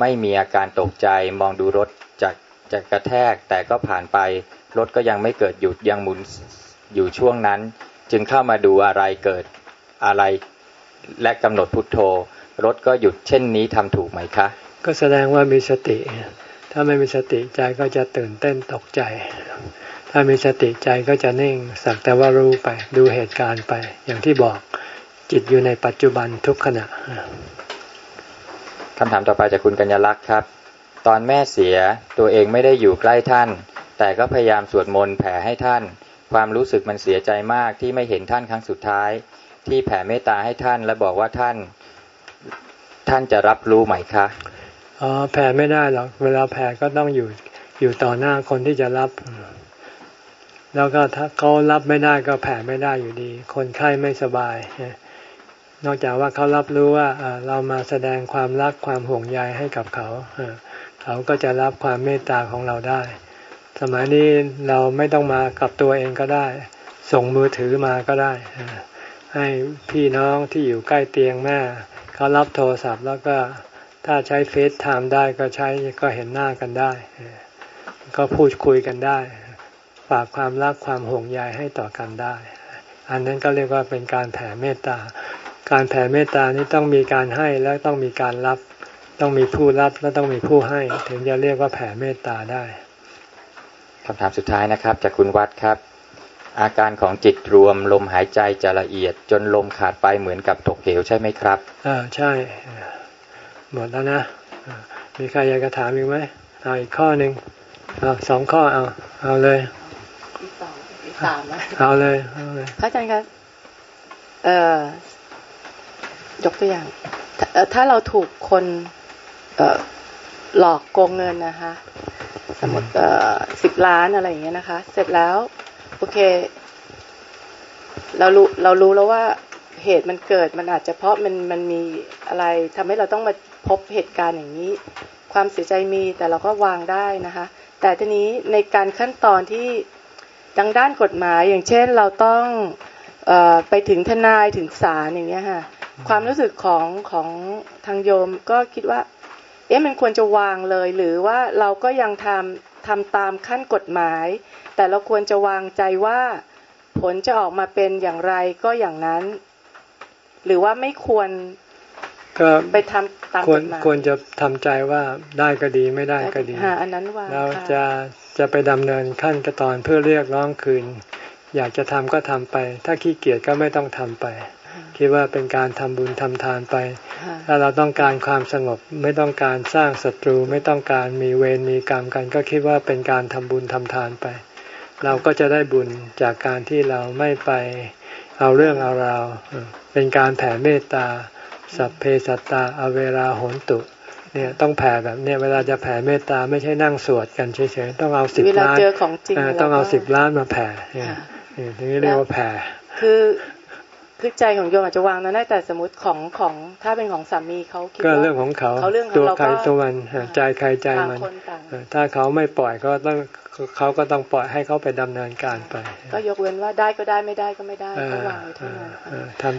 B: ไม่มีอาการตกใจมองดูรถจากจะกระแทกแต่ก็ผ่านไป รถก็ยังไม่เกิดหยุดยังหมุนอยู่ช่วงนั้น จึงเข้ามาดูอะไรเกิดอะไรและกำหนดพุทโธ รถก็หยุดเช่นนี้ทำถูกไหมคะ
A: ก็แสดงว่ามีสติ ถ้าไม่มีสติใจก็จะตื่นเต้นตกใจ ถ้ามีสติใจก็จะนิ่งสักแต่ว่ารู้ไปดูเหตุการณ์ไป อย่างที่บอกจิตอยู่ในปัจจุบันทุกขณะ
B: คำถามต่อไปจากคุณกัญญลักษ์ครับ ตอนแม่เสียตัวเองไม่ได้อยู่ใกล้ท่าน แต่ก็พยายามสวดมนต์แผ่ให้ท่าน ความรู้สึกมันเสียใจมากที่ไม่เห็นท่านครั้งสุดท้าย ที่แผ่เมตตาให้ท่านและบอกว่าท่าน ท่านจะรับรู้ไหมคะ
A: อ๋อแผ่ไม่ได้หรอก เวลาแผ่ก็ต้องอยู่อยู่ต่อหน้าคนที่จะรับ แล้วก็ถ้าเขารับไม่ได้ก็แผ่ไม่ได้อยู่ดี คนไข้ไม่สบาย นอกจากว่าเขารับรู้ว่าเรามาแสดงความรักความห่วงใยให้กับเขา เขาก็จะรับความเมตตาของเราได้ สมัยนี้เราไม่ต้องมากับตัวเองก็ได้ ส่งมือถือมาก็ได้ ให้พี่น้องที่อยู่ใกล้เตียงแม่เขารับโทรศัพท์แล้วก็ ถ้าใช้เฟซไทม์ได้ก็ใช้ก็เห็นหน้ากันได้ ก็พูดคุยกันได้ฝากความรักความห่วงใยให้ต่อกันได้ อันนั้นก็เรียกว่าเป็นการแผ่เมตตา การแผ่เมตตานี้ต้องมีการให้แล้วต้องมีการรับ ต้องมีผู้รับแล้วต้องมีผู้ให้ ถึงจะเรียกว่าแผ่เมตตาได้
H: คำถามสุดท้ายนะครับจากคุณวัดครับ อาการของจิตรวมลมหายใจจะละเอียดจนลมขาดไปเหมือนกับตกเหวใช่ไหมครับ
A: อ่าใช่ หมดแล้วนะ มีใครอยากจะถามอีกไหมเอาอีกข้อหนึ่งเอาสองข้อเอา เอาเลย
F: สามนะ
A: เอาเลยเอาเลย
F: พระอาจารย์ครับเอ่อยกตัวอย่าง ถ้าเราถูกคนเอ่อหลอกโกงเงินนะคะ สมมติสิบล้านอะไรอย่างเงี้ยนะคะ เสร็จแล้ว โอเค เรารู้เรารู้แล้วว่าเหตุมันเกิดมันอาจจะเพราะมันมันมีอะไรทำให้เราต้องมา พบเหตุการณ์อย่างนี้ ความเสียใจมีแต่เราก็วางได้นะคะ แต่ทีนี้ในการขั้นตอนที่ดังด้านกฎหมาย อย่างเช่นเราต้องอไปถึงทนายถึงศาลอย่างเงี้ยค่ะความรู้สึกของของทางโยมก็คิดว่า เอ๊ะมันควรจะวางเลย หรือว่าเราก็ยังทำทำตามขั้นกฎหมาย แต่เราควรจะวางใจว่าผลจะออกมาเป็นอย่างไรก็อย่างนั้น หรือว่าไม่ควร
A: ก็
F: ไปทำตาม
A: กฎหมายควรจะทำใจว่าได้ก็ดีไม่ได้ก็ดี
F: อันนั้นว่า
A: เราจะจะไปดำเนินขั้นกระตอนเพื่อเรียกร้องคืน อยากจะทำก็ทำไป ถ้าขี้เกียจก็ไม่ต้องทำไป คิดว่าเป็นการทำบุญทำทานไป ถ้าเราต้องการความสงบไม่ต้องการสร้างศัตรูไม่ต้องการมีเวรมีกรรมกัน ก็คิดว่าเป็นการทำบุญทำทานไป เราก็จะได้บุญจากการที่เราไม่ไปเอาเรื่องเอาราวเป็นการแผ่เมตตา สัพเพสัตตาอเวราโหนตุเนี่ยต้องแผ่แบบเนี่ยเวลาจะแผ่เมตตาไม่ใช่นั่งสวดกันเฉยๆต้องเอาสิบล้านต้องเอาสิบล้านมาแผ่เนี่ยนี่เรียกว่าแผ่
F: คือ คือใจของโยมอาจจะวางนั้นได้แต่สมมติของของถ้าเป็นของสามีเขาคิดว่า
A: ก็เรื่องของเขา
F: เขาเรื่อง
A: ตัวใครตัวมันใจใครใจมัน ถ้าเขาไม่ปล่อยก็ต้องเขาก็ต้องปล่อยให้เขาไปดำเนินการไป
F: ก็ยกเว้นว่าได้ก็ได้ไม่ได้ก็ไม่ได้ก็วางไว้เท่านั้น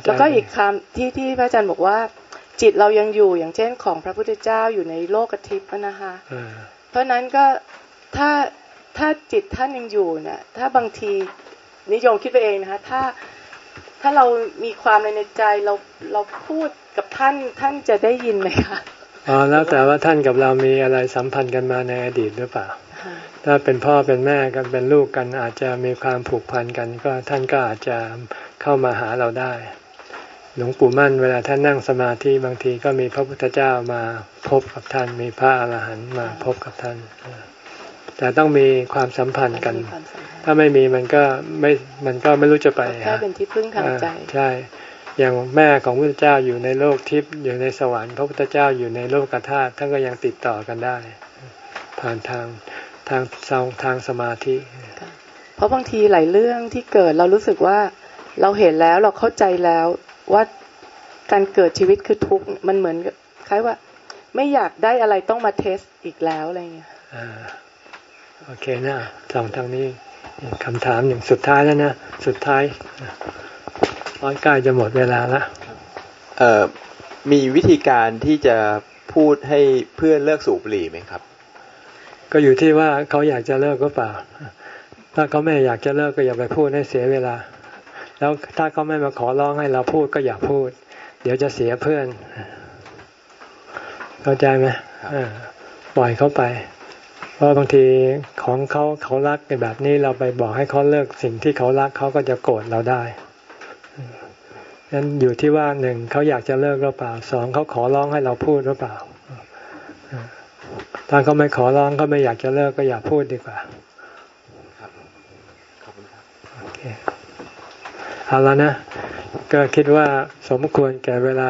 F: แล้วก็อีกคำที่ที่พระอาจารย์บอกว่า จิตเรายังอยู่อย่างเช่นของพระพุทธเจ้าอยู่ในโลกทิพย์นะคะเพราะนั้นก็ถ้าถ้าจิตท่านยังอยู่เนี่ยถ้าบางทีนิยมคิดไปเองนะคะถ้า ถ้าเรามีความในใจเราเราพูดกับท่านท่านจะได้ยินไหมคะ
A: อ๋อแล้วแต่ว่าท่านกับเรามีอะไรสัมพันธ์กันมาในอดีตหรือเปล่า ถ้าเป็นพ่อเป็นแม่กันเป็นลูกกันอาจจะมีความผูกพันกันก็ท่านก็อาจจะเข้ามาหาเราได้ หลวงปู่มั่นเวลาท่านนั่งสมาธิบางทีก็มีพระพุทธเจ้ามาพบกับท่านมีพระอรหันต์มาพบกับท่าน แต่ต้องมีความสัมพันธ์กัน ถ้าไม่มีมันก็ไม่มันก็ไม่รู้จะไป
F: แค่เป็นที่พึ่งทางใจ
A: ใช่อย่างแม่ของพระพุทธเจ้าอยู่ในโลกทิพย์อยู่ในสวรรค์พระพุทธเจ้าอยู่ในโลกธาตุท่านก็ยังติดต่อกันได้ ผ่านทางทางทางทางสมาธิ
F: เพราะบางทีหลายเรื่องที่เกิดเรารู้สึกว่าเราเห็นแล้วเราเข้าใจแล้วว่าการเกิดชีวิตคือทุกข์มันเหมือนคล้ายว่า ไม่อยากได้อะไรต้องมาเทสอีกแล้วอะไรเงี้ย
A: โอเคนะสองทางนี้คำถามอย่างสุดท้ายแล้วนะ สุดท้ายร้อยใกล้จะหมดเวลาละ
E: เอ่อมีวิธีการที่จะพูดให้เพื่อนเลิกสูบบุหรี่ไหมครับ
A: ก็อยู่ที่ว่าเขาอยากจะเลิกก็เปล่า ถ้าเขาไม่อยากจะเลิกก็อย่าไปพูดให้เสียเวลา แล้วถ้าเขาไม่มาขอร้องให้เราพูดก็อย่าพูด เดี๋ยวจะเสียเพื่อน เข้าใจไหมปล่อยเขาไป เพราะบางทีของเขาเขารักในแบบนี้เราไปบอกให้เขาเลิกสิ่งที่เขารักเขาก็จะโกรธเราได้นั้นอยู่ที่ว่าหนึ่งเขาอยากจะเลิกหรือเปล่าสองเขาขอร้องให้เราพูดหรือเปล่าถ้าเขาไม่ขอร้องเขาไม่อยากจะเลิกก็อย่าพูดดีกว่าเคเอาแล้วนะ ก็คิดว่าสมควรแก่เวลา